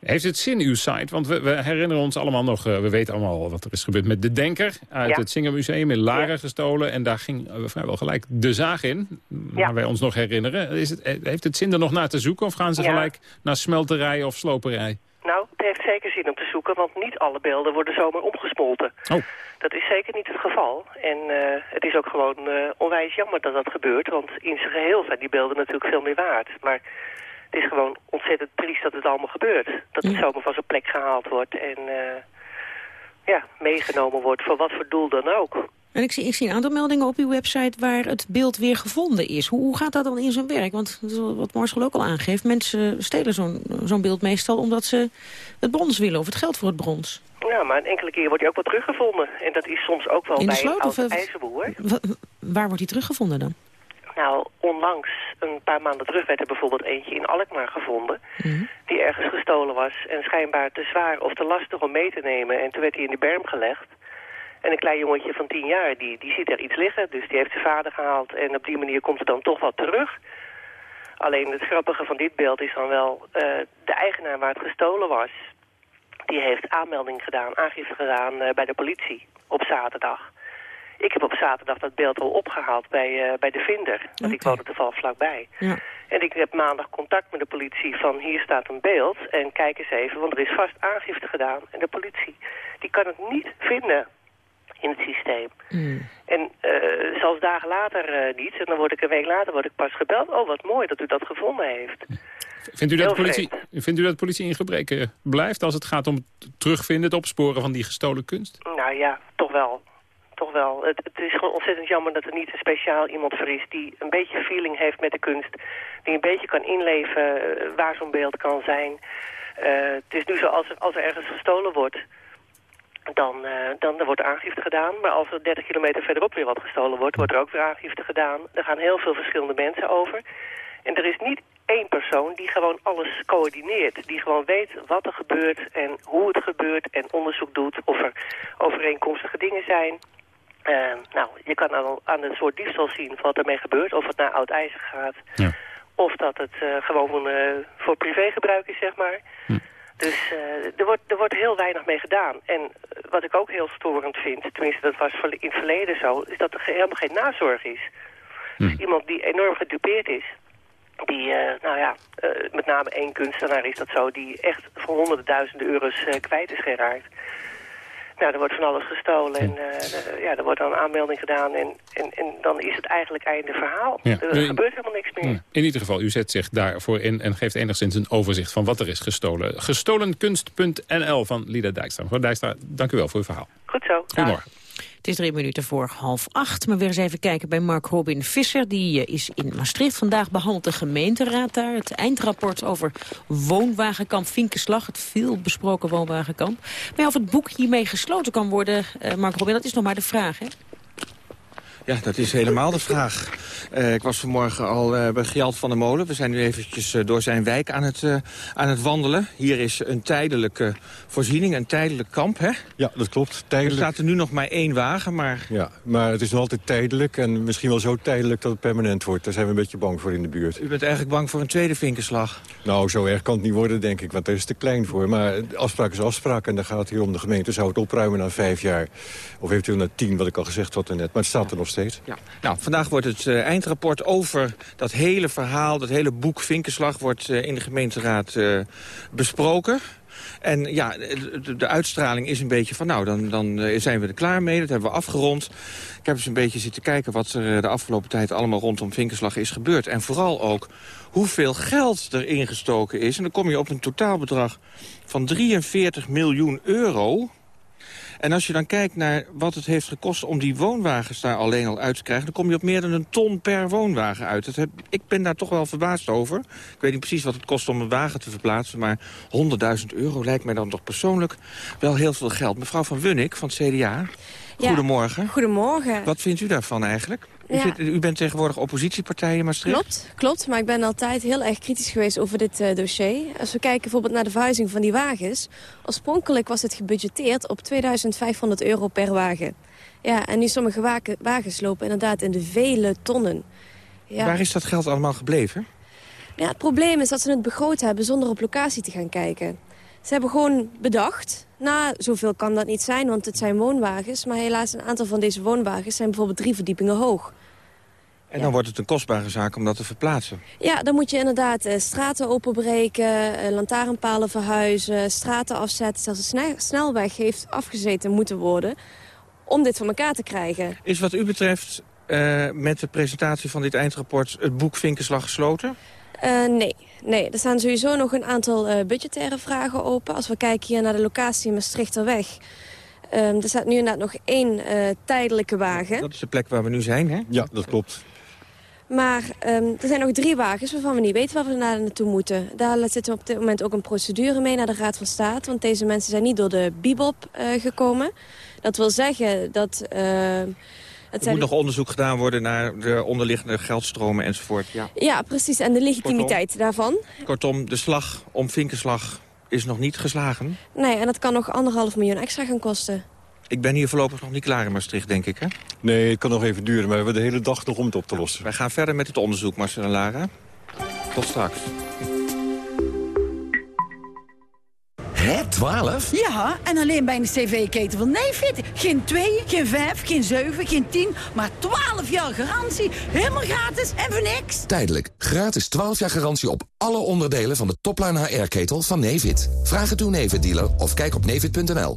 Heeft het zin, uw site? Want we, we herinneren ons allemaal nog... eh, we weten allemaal wat er is gebeurd met De Denker... uit Ja. het Singermuseum in Laren gestolen. En daar ging eh, vrijwel gelijk de zaag in. Waar wij ons nog herinneren. Is het, eh, heeft het zin er nog naar te zoeken? Of gaan ze Ja. gelijk naar smelterij of sloperij? Nou, het heeft zeker zin om te zoeken, want niet alle beelden worden zomaar opgesmolten. Oh. Dat is zeker niet het geval. En eh, het is ook gewoon eh, onwijs jammer dat dat gebeurt, want in zijn geheel zijn die beelden natuurlijk veel meer waard. Maar het is gewoon ontzettend triest dat het allemaal gebeurt. Dat het zomaar van zijn plek gehaald wordt en eh, ja, meegenomen wordt voor wat voor doel dan ook. En ik zie, ik zie een aantal meldingen op uw website waar het beeld weer gevonden is. Hoe, hoe gaat dat dan in zijn werk? Want wat Marcel ook al aangeeft. Mensen stelen zo'n zo'n beeld meestal omdat ze het brons willen of het geld voor het brons. Ja, maar een enkele keer wordt hij ook wel teruggevonden. En dat is soms ook wel In de bij een sloot oud eh, ijzerboer. Wa- waar wordt die teruggevonden dan? Nou, onlangs, een paar maanden terug, werd er bijvoorbeeld eentje in Alkmaar gevonden. Die ergens gestolen was en schijnbaar te zwaar of te lastig om mee te nemen. En toen werd hij in de berm gelegd. En een klein jongetje van tien jaar, die, die ziet er iets liggen. Dus die heeft zijn vader gehaald en op die manier komt het dan toch wel terug. Alleen het grappige van dit beeld is dan wel... eh, de eigenaar waar het gestolen was... die heeft aanmelding gedaan, aangifte gedaan eh, bij de politie op zaterdag. Ik heb op zaterdag dat beeld al opgehaald bij, eh, bij de vinder. Want ik woonde toevallig vlakbij. Ja. En ik heb maandag contact met de politie van hier staat een beeld. En kijk eens even, want er is vast aangifte gedaan. En de politie die kan het niet vinden in het systeem. En eh, zelfs dagen later eh, niet. En dan word ik een week later word ik pas gebeld. Oh, wat mooi dat u dat gevonden heeft. Vindt u, dat de politie, vindt u dat politie in gebreken blijft als het gaat om het terugvinden, het opsporen van die gestolen kunst? Nou ja, toch wel. Toch wel. Het, het is gewoon ontzettend jammer dat er niet een speciaal iemand voor is... die een beetje feeling heeft met de kunst. Die een beetje kan inleven eh, waar zo'n beeld kan zijn. Eh, het is nu zo, als als er ergens gestolen wordt... Dan, eh, dan er wordt aangifte gedaan. Maar als er 30 kilometer verderop weer wat gestolen wordt... wordt er ook weer aangifte gedaan. Er gaan heel veel verschillende mensen over. En er is niet één persoon die gewoon alles coördineert. Die gewoon weet wat er gebeurt en hoe het gebeurt... en onderzoek doet of er overeenkomstige dingen zijn... Eh, nou, je kan al aan het soort diefstal zien wat ermee gebeurt. Of het naar oud ijzer gaat. Of dat het eh, gewoon voor privégebruik is, zeg maar. Dus eh, er, wordt, er wordt heel weinig mee gedaan. En eh, wat ik ook heel storend vind, tenminste dat was in het verleden zo... is dat er helemaal geen nazorg is. Dus iemand die enorm gedupeerd is... Die, eh, nou ja, met name één kunstenaar is dat zo... die echt voor honderden duizenden euro's kwijt is geraakt. Nou, er wordt van alles gestolen en eh, ja, er wordt dan een aanmelding gedaan en, en, en dan is het eigenlijk einde verhaal. Ja. Er gebeurt helemaal niks meer. Ja. In ieder geval, u zet zich daarvoor in en geeft enigszins een overzicht van wat er is gestolen. Gestolenkunst.nl van Lida Dijkstra. Mevrouw Dijkstra, dank u wel voor uw verhaal. Goed zo. Goedemorgen. Het is drie minuten voor half acht. Maar weer eens even kijken bij Mark Robin Visser. Die eh, is in Maastricht. Vandaag behandelt de gemeenteraad daar het eindrapport over woonwagenkamp Vinkenslag. Het veel besproken woonwagenkamp. Maar ja, of het boek hiermee gesloten kan worden, eh, Mark Robin, dat is nog maar de vraag, hè? Ja, dat is helemaal de vraag. Eh, ik was vanmorgen al eh, bij Gjalt van der Molen. We zijn nu eventjes eh, door zijn wijk aan het, aan het wandelen. Hier is een tijdelijke voorziening, een tijdelijk kamp, hè? Ja, dat klopt. Er Tijdelijk. staat er nu nog maar één wagen, maar... Ja, maar het is nog altijd tijdelijk en misschien wel zo tijdelijk dat het permanent wordt. Daar zijn we een beetje bang voor in de buurt. U bent eigenlijk bang voor een tweede vinkenslag. Nou, zo erg kan het niet worden, denk ik, want daar is het te klein voor. Maar afspraak is afspraak en dan gaat het hier om de gemeente. Zou het opruimen na vijf jaar, of eventueel na tien, wat ik al gezegd had net. Maar het staat er nog steeds. Ja. Nou, vandaag wordt het eh, eindrapport over dat hele verhaal... dat hele boek Vinkenslag wordt eh, in de gemeenteraad eh, besproken. En ja, de, uitstraling is een beetje van... nou, dan, dan zijn we er klaar mee, dat hebben we afgerond. Ik heb eens een beetje zitten kijken wat er de afgelopen tijd... allemaal rondom Vinkenslag is gebeurd. En vooral ook hoeveel geld er ingestoken is. En dan kom je op een totaalbedrag van 43 miljoen euro... En als je dan kijkt naar wat het heeft gekost om die woonwagens daar alleen al uit te krijgen... dan kom je op meer dan een ton per woonwagen uit. Dat heb, ik ben daar toch wel verbaasd over. Ik weet niet precies wat het kost om een wagen te verplaatsen... maar 100.000 euro lijkt mij dan toch persoonlijk wel heel veel geld. Mevrouw van Wunnik van het CDA, goedemorgen. Goedemorgen. Wat vindt u daarvan eigenlijk? U, Ja. zit- u bent tegenwoordig oppositiepartij in Maastricht? Klopt, klopt, maar ik ben altijd heel erg kritisch geweest over dit eh, dossier. Als we kijken bijvoorbeeld naar de verhuizing van die wagens. Oorspronkelijk was het gebudgeteerd op 2500 euro per wagen. Ja, en nu sommige wagen- wagens lopen inderdaad in de vele tonnen. Ja. Waar is dat geld allemaal gebleven? Ja, het probleem is dat ze het begroot hebben zonder op locatie te gaan kijken. Ze hebben gewoon bedacht, nou, zoveel kan dat niet zijn, want het zijn woonwagens. Maar helaas, een aantal van deze woonwagens zijn bijvoorbeeld drie verdiepingen hoog. En dan wordt het een kostbare zaak om dat te verplaatsen. Ja, dan moet je inderdaad eh, straten openbreken, eh, lantaarnpalen verhuizen, straten afzetten. Zelfs een snelweg heeft afgezeten moeten worden om dit voor elkaar te krijgen. Is wat u betreft uh, met de presentatie van dit eindrapport het boek Vinkenslag gesloten? Uh, nee. nee, er staan sowieso nog een aantal uh, budgettaire vragen open. Als we kijken hier naar de locatie Maastrichterweg... Um, er staat nu inderdaad nog één tijdelijke wagen. Dat is de plek waar we nu zijn, hè? Ja, dat klopt. Maar um, er zijn nog drie wagens waarvan we niet weten waar we naar naartoe moeten. Daar zitten op dit moment ook een procedure mee naar de Raad van State. Want deze mensen zijn niet door de Bibop uh, gekomen. Dat wil zeggen dat... Uh, het er moet nog onderzoek gedaan worden naar de onderliggende geldstromen enzovoort. Ja, ja precies. En de legitimiteit kortom, daarvan. Kortom, de slag om Vinkenslag is nog niet geslagen. Nee, en dat kan nog anderhalf miljoen extra gaan kosten. Ik ben hier voorlopig nog niet klaar in Maastricht, denk ik, hè? Nee, het kan nog even duren, maar we hebben de hele dag nog om het op te lossen. Wij gaan verder met het onderzoek, Marcel en Lara. Tot straks. Hè, 12? Ja, en alleen bij een cv-keten van Nefit. Geen 2, geen 5, geen 7, geen 10, maar 12 jaar garantie. Helemaal gratis en voor niks. Tijdelijk. Gratis 12 jaar garantie op alle onderdelen van de topline HR-ketel van Nefit. Vraag het uw Nefit-dealer of kijk op nefit.nl.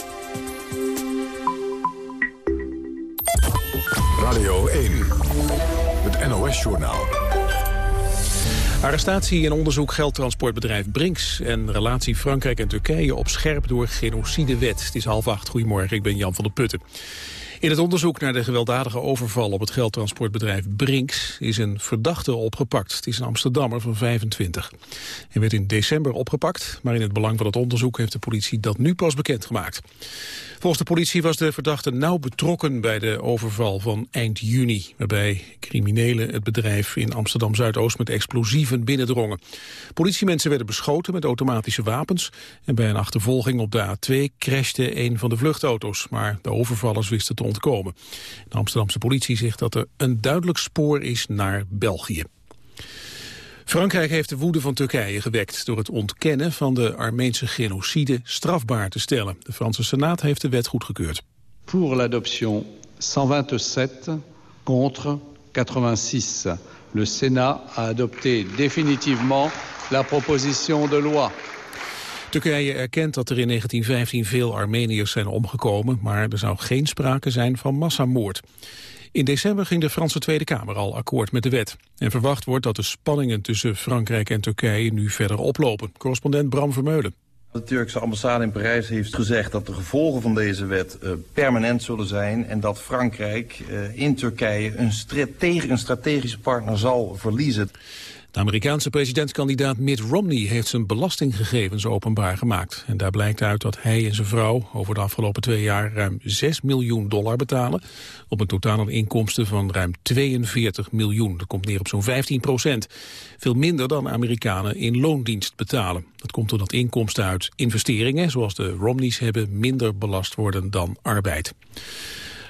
Radio 1, het NOS-journaal. Arrestatie en onderzoek geldtransportbedrijf Brinks... en relatie Frankrijk en Turkije op scherp door genocidewet. Het is half acht. Goedemorgen, ik ben Jan van der Putten. In het onderzoek naar de gewelddadige overval op het geldtransportbedrijf Brinks is een verdachte opgepakt. Het is een Amsterdammer van 25. Hij werd in december opgepakt, maar in het belang van het onderzoek heeft de politie dat nu pas bekendgemaakt. Volgens de politie was de verdachte nauw betrokken bij de overval van eind juni, waarbij criminelen het bedrijf in Amsterdam-Zuidoost met explosieven binnendrongen. Politiemensen werden beschoten met automatische wapens en bij een achtervolging op de A2 crashte een van de vluchtauto's, maar de overvallers wisten te ontkomen. De Amsterdamse politie zegt dat er een duidelijk spoor is naar België. Frankrijk heeft de woede van Turkije gewekt door het ontkennen van de Armeense genocide strafbaar te stellen. De Franse Senaat heeft de wet goedgekeurd. Pour l'adoption 127 contre 86. Le Sénat a adopté définitivement la proposition de loi. Turkije erkent dat er in 1915 veel Armeniërs zijn omgekomen, maar er zou geen sprake zijn van massamoord. In december ging de Franse Tweede Kamer al akkoord met de wet. En verwacht wordt dat de spanningen tussen Frankrijk en Turkije nu verder oplopen. Correspondent Bram Vermeulen. De Turkse ambassade in Parijs heeft gezegd dat de gevolgen van deze wet uh, permanent zullen zijn... en dat Frankrijk uh, in Turkije een, een strategische partner zal verliezen. De Amerikaanse presidentskandidaat Mitt Romney heeft zijn belastinggegevens openbaar gemaakt. En daar blijkt uit dat hij en zijn vrouw over de afgelopen twee jaar ruim 6 miljoen dollar betalen. Op een totale inkomsten van ruim 42 miljoen. Dat komt neer op zo'n 15 procent. Veel minder dan Amerikanen in loondienst betalen. Dat komt doordat inkomsten uit investeringen, zoals de Romneys hebben, minder belast worden dan arbeid.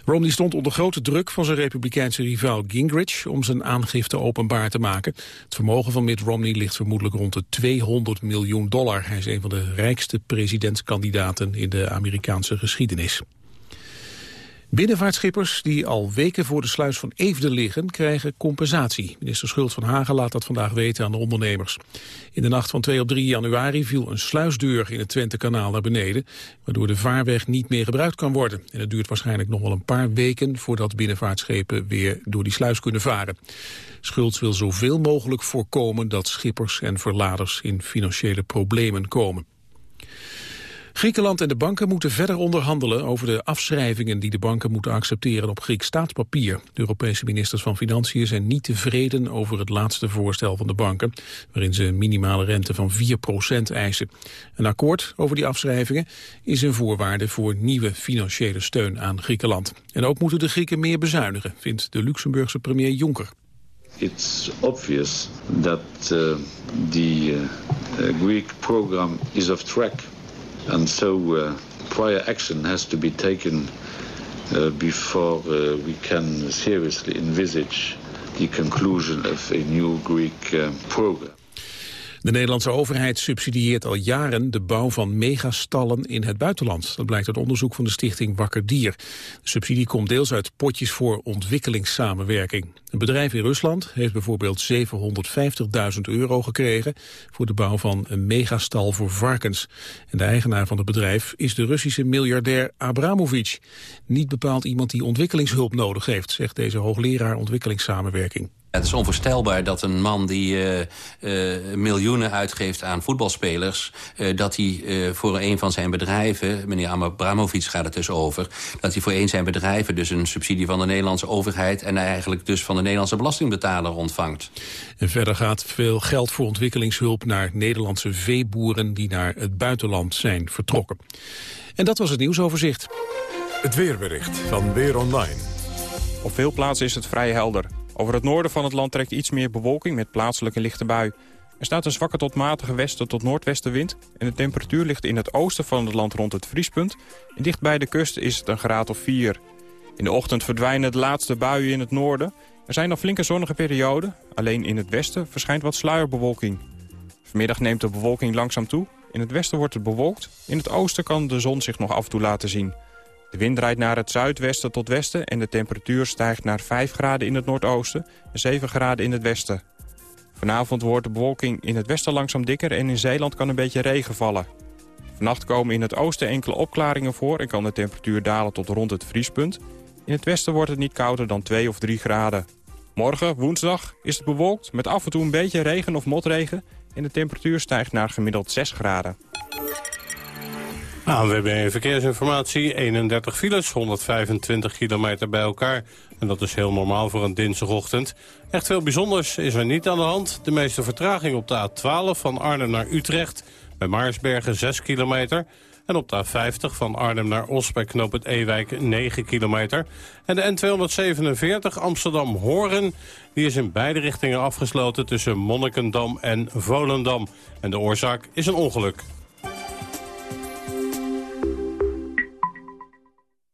Romney stond onder grote druk van zijn republikeinse rivaal Gingrich om zijn aangifte openbaar te maken. Het vermogen van Mitt Romney ligt vermoedelijk rond de 200 miljoen dollar. Hij is een van de rijkste presidentskandidaten in de Amerikaanse geschiedenis. Binnenvaartschippers die al weken voor de sluis van Eefde liggen... krijgen compensatie. Minister Schult van Hagen laat dat vandaag weten aan de ondernemers. In de nacht van 2 op 3 januari viel een sluisdeur in het Twentekanaal naar beneden... waardoor de vaarweg niet meer gebruikt kan worden. En het duurt waarschijnlijk nog wel een paar weken... voordat binnenvaartschepen weer door die sluis kunnen varen. Schultz wil zoveel mogelijk voorkomen dat schippers en verladers in financiële problemen komen. Griekenland en de banken moeten verder onderhandelen over de afschrijvingen die de banken moeten accepteren op Grieks staatspapier. De Europese ministers van Financiën zijn niet tevreden over het laatste voorstel van de banken, waarin ze een minimale rente van 4% eisen. Een akkoord over die afschrijvingen is een voorwaarde voor nieuwe financiële steun aan Griekenland. En ook moeten de Grieken meer bezuinigen, vindt de Luxemburgse premier Juncker. It's obvious that uh, the uh, Greek program is off track And so uh, prior action has to be taken uh, before uh, we can seriously envisage the conclusion of a new Greek uh, program. De Nederlandse overheid subsidieert al jaren de bouw van megastallen in het buitenland. Dat blijkt uit onderzoek van de stichting Wakker Dier. De subsidie komt deels uit potjes voor ontwikkelingssamenwerking. Een bedrijf in Rusland heeft bijvoorbeeld 750.000 euro gekregen... voor de bouw van een megastal voor varkens. En de eigenaar van het bedrijf is de Russische miljardair Abramovic. Niet bepaald iemand die ontwikkelingshulp nodig heeft, zegt deze hoogleraar ontwikkelingssamenwerking. Het is onvoorstelbaar dat een man die uh, uh, miljoenen uitgeeft aan voetbalspelers... Uh, dat hij voor een van zijn bedrijven, meneer Abramovic gaat het dus over... dat hij voor een zijn bedrijven dus een subsidie van de Nederlandse overheid... en eigenlijk dus van de Nederlandse belastingbetaler ontvangt. En verder gaat veel geld voor ontwikkelingshulp naar Nederlandse veeboeren... die naar het buitenland zijn vertrokken. En dat was het nieuwsoverzicht. Het weerbericht van Weer Online. Op veel plaatsen is het vrij helder. Over het noorden van het land trekt iets meer bewolking met plaatselijke lichte bui. Er staat een zwakke tot matige westen tot noordwestenwind... en de temperatuur ligt in het oosten van het land rond het vriespunt... en dicht bij de kust is het een graad of 4. In de ochtend verdwijnen de laatste buien in het noorden. Er zijn nog flinke zonnige perioden. Alleen in het westen verschijnt wat sluierbewolking. Vanmiddag neemt de bewolking langzaam toe. In het westen wordt het bewolkt. In het oosten kan de zon zich nog af en toe laten zien. De wind draait naar het zuidwesten tot westen en de temperatuur stijgt naar 5 graden in het noordoosten en 7 graden in het westen. Vanavond wordt de bewolking in het westen langzaam dikker en in Zeeland kan een beetje regen vallen. Vannacht komen in het oosten enkele opklaringen voor en kan de temperatuur dalen tot rond het vriespunt. In het westen wordt het niet kouder dan 2 of 3 graden. Morgen, woensdag, is het bewolkt met af en toe een beetje regen of motregen... en de temperatuur stijgt naar gemiddeld 6 graden. ANWB Verkeersinformatie, 31 files, 125 kilometer bij elkaar. En dat is heel normaal voor een dinsdagochtend. Echt veel bijzonders is er niet aan de hand. De meeste vertraging op de A12 van Arnhem naar Utrecht... bij Maarsbergen 6 kilometer... En op de A50 van Arnhem naar Os bij knoop Ewijk 9 kilometer. En de N247 Amsterdam-Horen die is in beide richtingen afgesloten tussen Monnikendam en Volendam. En de oorzaak is een ongeluk.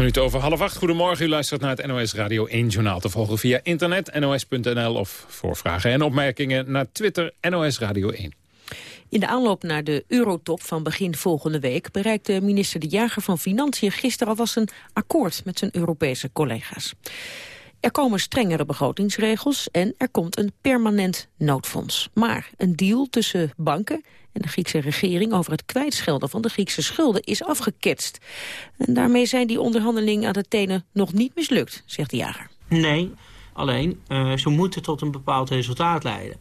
Minuten over half acht. Goedemorgen, u luistert naar het NOS Radio 1 Journaal. Te volgen via internet, nos.nl of voor vragen en opmerkingen naar Twitter, NOS Radio 1. In de aanloop naar de eurotop van begin volgende week... bereikte minister De Jager van Financiën gisteren alvast een akkoord met zijn Europese collega's. Er komen strengere begrotingsregels en er komt een permanent noodfonds. Maar een deal tussen banken en de Griekse regering over het kwijtschelden van de Griekse schulden is afgeketst. En daarmee zijn die onderhandelingen aan tenen nog niet mislukt, zegt de jager. Nee, alleen uh, ze moeten tot een bepaald resultaat leiden.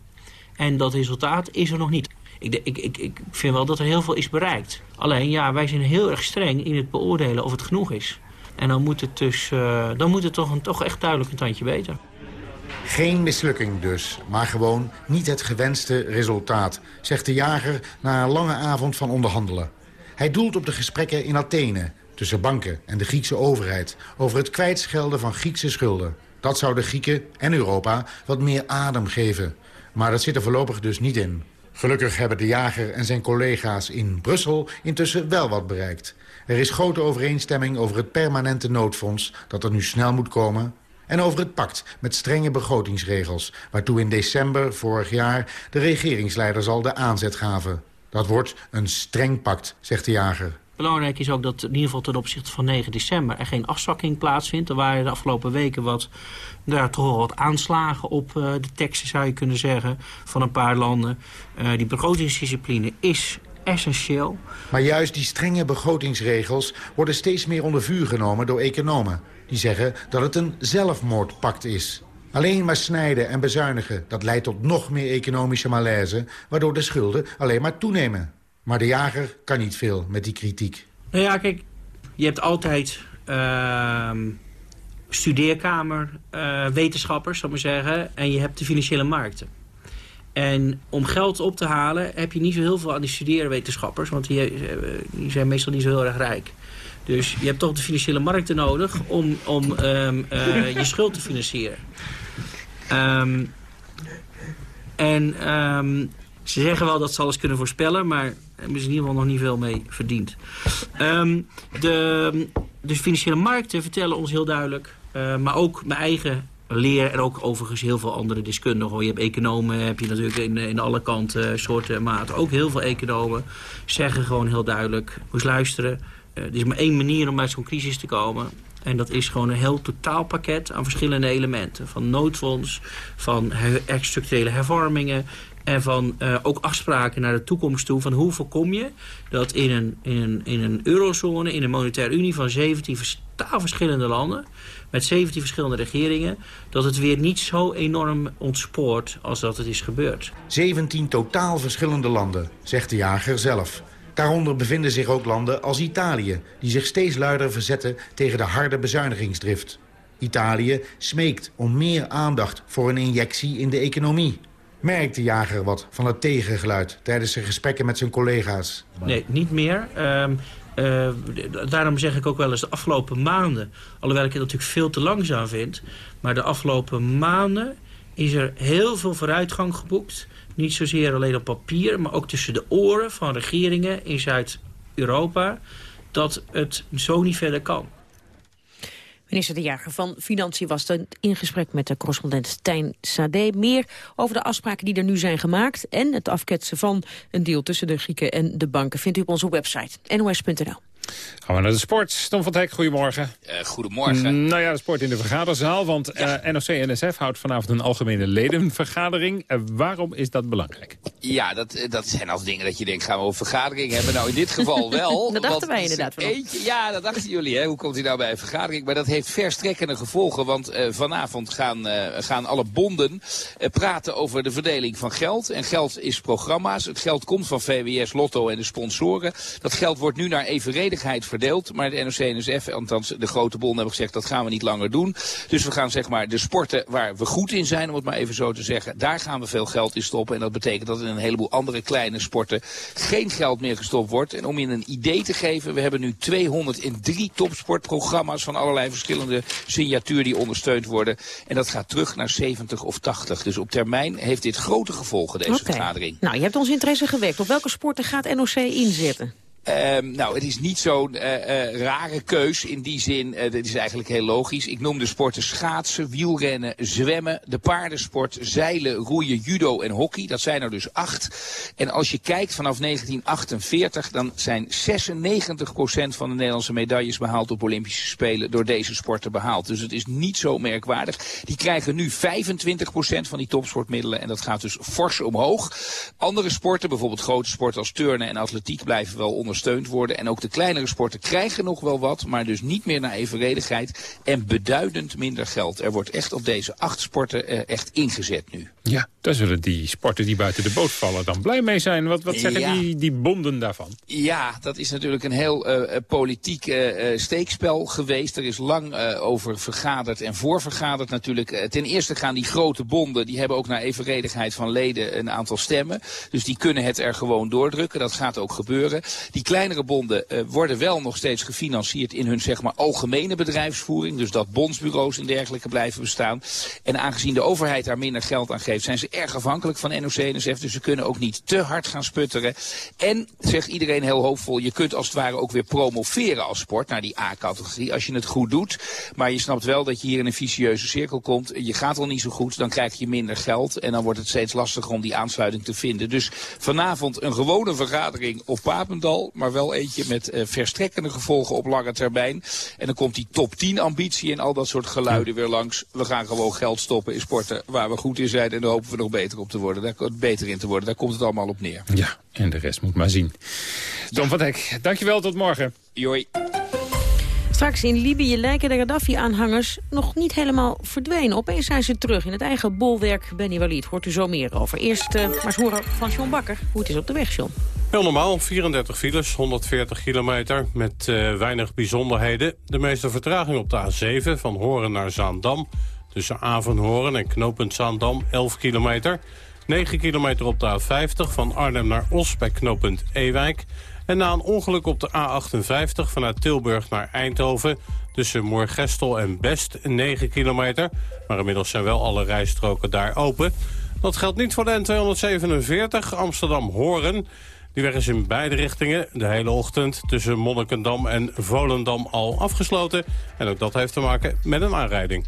En dat resultaat is er nog niet. Ik, ik, ik, ik vind wel dat er heel veel is bereikt. Alleen ja, wij zijn heel erg streng in het beoordelen of het genoeg is. En dan moet het dus, uh, dan moet het toch, een, toch echt duidelijk een tandje beter. Geen mislukking dus, maar gewoon niet het gewenste resultaat... zegt de jager na een lange avond van onderhandelen. Hij doelt op de gesprekken in Athene tussen banken en de Griekse overheid... over het kwijtschelden van Griekse schulden. Dat zou de Grieken en Europa wat meer adem geven. Maar dat zit er voorlopig dus niet in. Gelukkig hebben de jager en zijn collega's in Brussel intussen wel wat bereikt. Er is grote overeenstemming over het permanente noodfonds... dat er nu snel moet komen en over het pact met strenge begrotingsregels... waartoe in december vorig jaar de regeringsleiders al de aanzet gaven. Dat wordt een streng pact, zegt de jager. Belangrijk is ook dat in ieder geval ten opzichte van 9 december er geen afzakking plaatsvindt. Er waren de afgelopen weken wat, daar toch wel wat aanslagen op uh, de teksten zou je kunnen zeggen van een paar landen. Uh, die begrotingsdiscipline is essentieel. Maar juist die strenge begrotingsregels worden steeds meer onder vuur genomen door economen. Die zeggen dat het een zelfmoordpact is. Alleen maar snijden en bezuinigen, dat leidt tot nog meer economische malaise... waardoor de schulden alleen maar toenemen. Maar de jager kan niet veel met die kritiek. Nou ja, kijk, je hebt altijd uh, studeerkamer, uh, wetenschappers, zal ik maar zeggen... en je hebt de financiële markten. En om geld op te halen heb je niet zo heel veel aan die studeerwetenschappers... want die, eh, die zijn meestal niet zo heel erg rijk. Dus je hebt toch de financiële markten nodig om, om um, uh, je schuld te financieren. Um, en um, ze zeggen wel dat ze alles kunnen voorspellen, maar hebben ze in ieder geval nog niet veel mee verdiend. de, de financiële markten vertellen ons heel duidelijk, uh, maar ook mijn eigen leer en ook overigens heel veel andere deskundigen. Je hebt economen, heb je natuurlijk in, in alle kanten, soorten en maten. Ook heel veel economen zeggen gewoon heel duidelijk, moest luisteren er is maar één manier om uit zo'n crisis te komen. En dat is gewoon een heel totaalpakket aan verschillende elementen. Van noodfonds, van structurele hervormingen... en van uh, ook afspraken naar de toekomst toe... van hoe voorkom je dat in een, in een, in een eurozone, in een monetaire unie... van 17 totaal verschillende landen... met 17 verschillende regeringen... dat het weer niet zo enorm ontspoort als dat het is gebeurd. 17 totaal verschillende landen, zegt de jager zelf... Daaronder bevinden zich ook landen als Italië... die zich steeds luider verzetten tegen de harde bezuinigingsdrift. Italië smeekt om meer aandacht voor een injectie in de economie. Merkt de jager wat van het tegengeluid tijdens zijn gesprekken met zijn collega's? Nee, niet meer. Um, uh, daarom zeg ik ook wel eens de afgelopen maanden... alhoewel ik het natuurlijk veel te langzaam vind... maar de afgelopen maanden is er heel veel vooruitgang geboekt... Niet zozeer alleen op papier, maar ook tussen de oren van regeringen in Zuid-Europa... dat het zo niet verder kan. Minister De Jager van Financiën was in gesprek met de correspondent Stijn Sade. Meer over de afspraken die er nu zijn gemaakt... en het afketsen van een deal tussen de Grieken en de banken... vindt u op onze website nos.nl. Gaan we naar de sport. Tom van Hek, goedemorgen. Uh, goedemorgen. Mm, nou ja, de sport in de vergaderzaal. Want ja. uh, NOC-NSF houdt vanavond een algemene ledenvergadering. Uh, waarom is dat belangrijk? Ja, dat, dat zijn altijd dingen dat je denkt, gaan we een vergadering hebben? Nou, in dit geval wel. dat dachten wij inderdaad wel. Eentje, ja, dat dachten jullie. Hè? Hoe komt hij nou bij een vergadering? Maar dat heeft verstrekkende gevolgen. Want vanavond gaan, gaan alle bonden praten over de verdeling van geld. En geld is programma's. Het geld komt van VWS, Lotto en de sponsoren. Dat geld wordt nu naar verdeeld. Maar de NOC-NSF, althans de grote bonden hebben gezegd dat gaan we niet langer doen. Dus we gaan zeg maar de sporten waar we goed in zijn, om het maar even zo te zeggen. Daar gaan we veel geld in stoppen. En dat betekent dat in een heleboel andere kleine sporten geen geld meer gestopt wordt. En om je een idee te geven, we hebben nu 203 topsportprogramma's van allerlei verschillende signatuur die ondersteund worden. En dat gaat terug naar 70 of 80. Dus op termijn heeft dit grote gevolgen, deze okay. vergadering. Nou, je hebt ons interesse gewekt. Op welke sporten gaat NOC inzetten? Um, nou, het is niet zo'n uh, uh, rare keus in die zin. Uh, dit is eigenlijk heel logisch. Ik noem de sporten schaatsen, wielrennen, zwemmen, de paardensport, zeilen, roeien, judo en hockey. Dat zijn er dus acht. En als je kijkt vanaf 1948, dan zijn 96% van de Nederlandse medailles behaald op Olympische Spelen door deze sporten behaald. Dus het is niet zo merkwaardig. Die krijgen nu 25% van die topsportmiddelen en dat gaat dus fors omhoog. Andere sporten, bijvoorbeeld grote sporten als turnen en atletiek, blijven wel onder worden. En ook de kleinere sporten krijgen nog wel wat, maar dus niet meer naar evenredigheid. En beduidend minder geld. Er wordt echt op deze acht sporten uh, echt ingezet nu. Ja, daar zullen die sporten die buiten de boot vallen dan blij mee zijn. Wat, wat zeggen Ja. die, die bonden daarvan? Ja, dat is natuurlijk een heel eh, eh, politiek eh, eh, steekspel geweest. Er is lang eh, over vergaderd en voorvergaderd natuurlijk. Eh, ten eerste gaan die grote bonden, die hebben ook naar evenredigheid van leden een aantal stemmen. Dus die kunnen het er gewoon doordrukken. Dat gaat ook gebeuren. Die kleinere bonden eh, worden wel nog steeds gefinancierd in hun zeg maar algemene bedrijfsvoering. Dus dat bondsbureaus en dergelijke blijven bestaan. En aangezien de overheid daar minder geld aan geeft, zijn ze erg afhankelijk van NOC-NSF. Dus ze kunnen ook niet te hard gaan sputteren. En, zegt iedereen heel hoopvol, je kunt als het ware ook weer promoveren als sport naar die A-categorie. Als je het goed doet. Maar je snapt wel dat je hier in een vicieuze cirkel komt. Je gaat al niet zo goed, dan krijg je minder geld. En dan wordt het steeds lastiger om die aansluiting te vinden. Dus vanavond een gewone vergadering op Papendal. Maar wel eentje met eh, verstrekkende gevolgen op lange termijn. En dan komt die top 10 ambitie en al dat soort geluiden weer langs. We gaan gewoon geld stoppen in sporten waar we goed in zijn. En daar hopen we nog beter op te worden. Daar, beter in te worden. Daar komt het allemaal op neer. Ja, en de rest moet maar zien. Tom van Dek, dankjewel, tot morgen. Joi. Straks in Libië lijken de Gaddafi-aanhangers nog niet helemaal verdwenen. Opeens zijn ze terug in het eigen bolwerk Benny Walid. Hoort u zo meer over. Eerst uh, maar eens horen van John Bakker hoe het is op de weg, John. Heel normaal, 34 files, 140 kilometer met uh, weinig bijzonderheden. De meeste vertraging op de A7 van Horen naar Zaandam. Tussen Avenhoorn en knooppunt Zaandam, 11 kilometer. 9 kilometer op de A50 van Arnhem naar Os bij knooppunt Ewijk. En na een ongeluk op de A58 vanuit Tilburg naar Eindhoven... tussen Moorgestel en Best, 9 kilometer. Maar inmiddels zijn wel alle rijstroken daar open. Dat geldt niet voor de N247 Amsterdam-Horen. Die weg is in beide richtingen de hele ochtend tussen Monnikendam en Volendam al afgesloten. En ook dat heeft te maken met een aanrijding.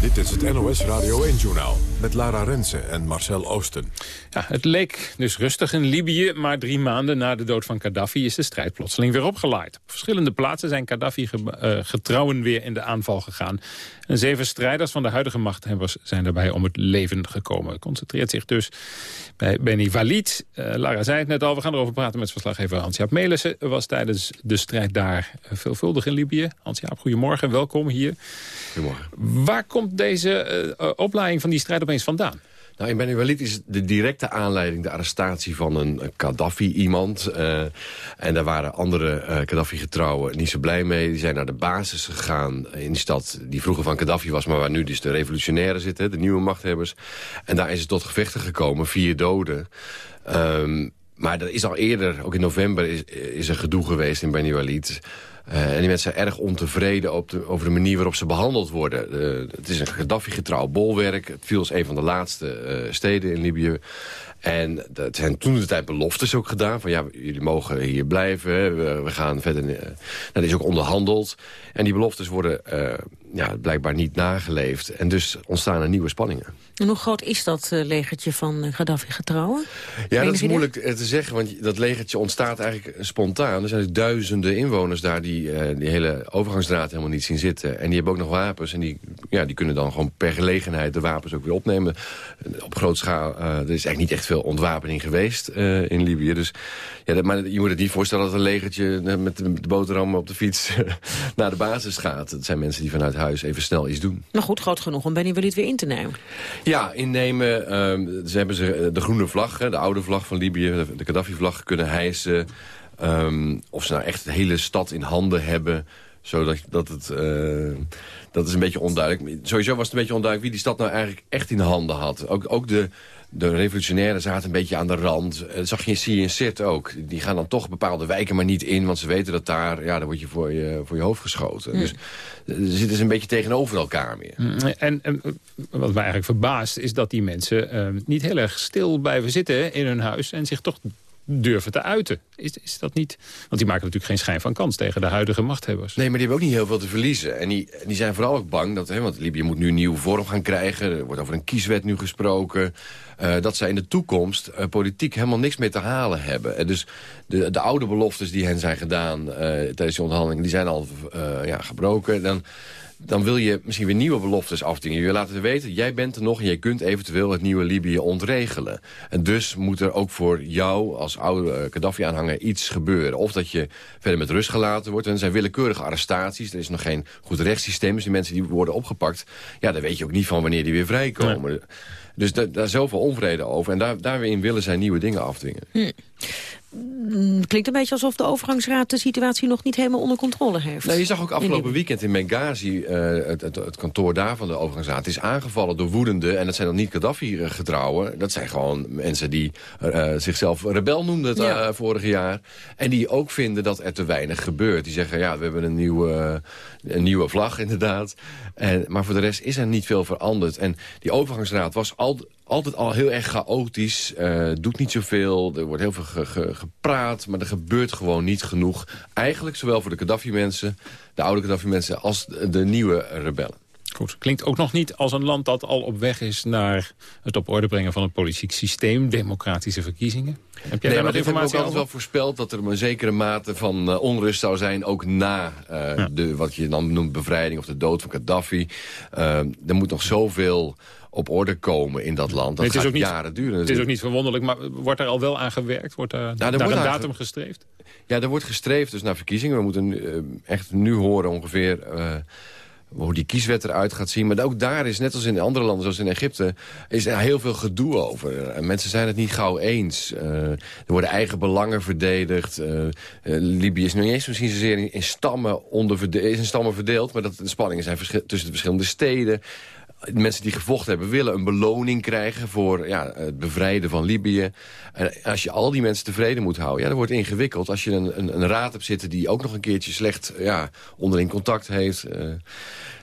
Dit is het NOS Radio 1-journaal met Lara Rensen en Marcel Oosten. Ja, het leek dus rustig in Libië, maar drie maanden na de dood van Gaddafi is de strijd plotseling weer opgeleid. Op verschillende plaatsen zijn Gaddafi-getrouwen weer in de aanval gegaan. En zeven strijders van de huidige machthebbers zijn daarbij om het leven gekomen. Het concentreert zich dus bij Benny Walid. Uh, Lara zei het net al, we gaan erover praten met verslaggever Hans-Jaap Melissen. was tijdens de strijd daar veelvuldig in Libië. Hans-Jaap, goedemorgen, welkom hier. Goedemorgen. Waar komt deze uh, opleiding van die strijd opeens vandaan? Nou, in Walid is de directe aanleiding de arrestatie van een, Gaddafi-iemand. Uh, en daar waren andere uh, Gaddafi-getrouwen niet zo blij mee. Die zijn naar de basis gegaan in die stad die vroeger van Gaddafi was... maar waar nu dus de revolutionairen zitten, de nieuwe machthebbers. En daar is het tot gevechten gekomen, vier doden. Um, maar er is al eerder, ook in november, is, is er gedoe geweest in Beni Walid... Uh, en die mensen zijn erg ontevreden op de, over de manier waarop ze behandeld worden. Uh, het is een Gaddafi-getrouw bolwerk. Het viel als een van de laatste uh, steden in Libië. En er zijn toen de tijd beloftes ook gedaan. Van ja, jullie mogen hier blijven. We, we gaan verder. Nou, dat is ook onderhandeld. En die beloftes worden ja, blijkbaar niet nageleefd. En dus ontstaan er nieuwe spanningen. En hoe groot is dat uh, legertje van uh, Gaddafi-getrouwen? Ja, dat is moeilijk te zeggen, want dat legertje ontstaat eigenlijk spontaan. Er zijn dus duizenden inwoners daar die uh, die hele overgangsdraad helemaal niet zien zitten. En die hebben ook nog wapens en die, ja, die kunnen dan gewoon per gelegenheid de wapens ook weer opnemen. Op grote schaal, er is eigenlijk niet echt veel ontwapening geweest in Libië. Dus, ja, dat, maar je moet het niet voorstellen dat een legertje met de, boterham op de fiets naar de basis gaat. Het zijn mensen die vanuit huis even snel iets doen. Nou goed, groot genoeg om Benny Walid weer in te nemen. Ja, innemen. Um, ze hebben ze de groene vlag, de oude vlag van Libië, de, de Gaddafi-vlag, kunnen hijsen. Um, of ze nou echt de hele stad in handen hebben zodat dat het... Uh, dat is een beetje onduidelijk. Sowieso was het een beetje onduidelijk wie die stad nou eigenlijk echt in de handen had. Ook, ook de, de revolutionairen zaten een beetje aan de rand. Dat zag je in Syrië en ook. Die gaan dan toch bepaalde wijken maar niet in. Want ze weten dat daar, ja, dan word je voor je, voor je hoofd geschoten. Mm. Dus ze zitten ze een beetje tegenover elkaar meer. Mm. En, en, wat mij eigenlijk verbaast is dat die mensen uh, niet heel erg stil blijven zitten in hun huis. En zich toch durven te uiten. Is, is dat niet... Want die maken natuurlijk geen schijn van kans tegen de huidige machthebbers. Nee, maar die hebben ook niet heel veel te verliezen. En die, die zijn vooral ook bang, dat, hè, want Libië moet nu een nieuwe vorm gaan krijgen. Er wordt over een kieswet nu gesproken. Uh, dat zij in de toekomst uh, politiek helemaal niks meer te halen hebben. En dus de, de oude beloftes die hen zijn gedaan uh, tijdens die onderhandelingen... die zijn al ja, gebroken. Dan, dan wil je misschien weer nieuwe beloftes afdingen. Je wil laten weten, jij bent er nog en jij kunt eventueel het nieuwe Libië ontregelen. En dus moet er ook voor jou als oude uh, Gaddafi-aanhanger iets gebeuren. Of dat je verder met rust gelaten wordt. En er zijn willekeurige arrestaties. Er is nog geen goed rechtssysteem. Dus die mensen die worden opgepakt, ja, daar weet je ook niet van wanneer die weer vrijkomen. Dus daar is zoveel onvrede over. En daar, daarin willen zij nieuwe dingen afdwingen. Hm. Mm, klinkt een beetje alsof de overgangsraad de situatie nog niet helemaal onder controle heeft. Nou, je zag ook afgelopen weekend in Benghazi, uh, het, het, het, kantoor daar van de overgangsraad... is aangevallen door woedende, en dat zijn dan niet Gaddafi-getrouwen... dat zijn gewoon mensen die uh, zichzelf rebel noemden het ja. uh, vorig jaar... en die ook vinden dat er te weinig gebeurt. Die zeggen, ja, we hebben een nieuwe, een nieuwe vlag inderdaad. En, maar voor de rest is er niet veel veranderd. En die overgangsraad was al altijd al heel erg chaotisch. Uh, doet niet zoveel. Er wordt heel veel ge ge gepraat. Maar er gebeurt gewoon niet genoeg. Eigenlijk zowel voor de Gaddafi-mensen, de oude Gaddafi-mensen... als de, nieuwe rebellen. Goed, klinkt ook nog niet als een land dat al op weg is... naar het op orde brengen van een politiek systeem, democratische verkiezingen. Heb jij nee, maar nog heb ik ook informatie altijd wel voorspeld... dat er een zekere mate van uh, onrust zou zijn... ook na uh, ja. de, wat je dan noemt bevrijding of de dood van Gaddafi. Uh, er moet nog zoveel op orde komen in dat land. Dat Nee, het is gaat ook niet- jaren duren. Het is ook niet verwonderlijk, maar wordt er al wel aan gewerkt? Wordt er naar wordt een datum ge- gestreefd? Ja, er wordt gestreefd dus naar verkiezingen. We moeten eh, echt nu horen ongeveer eh, hoe die kieswet eruit gaat zien. Maar ook daar is, net als in andere landen, zoals in Egypte... is er heel veel gedoe over. En mensen zijn het niet gauw eens. Eh, er worden eigen belangen verdedigd. Libië is nu niet eens misschien zozeer in, in stammen, onderverde- is in stammen verdeeld... maar dat de spanningen zijn tussen de verschillende steden mensen die gevochten hebben willen een beloning krijgen... voor ja, het bevrijden van Libië. En als je al die mensen tevreden moet houden... ja, dat wordt ingewikkeld. Als je een, een, een raad hebt zitten die ook nog een keertje slecht ja, onderling contact heeft. eh.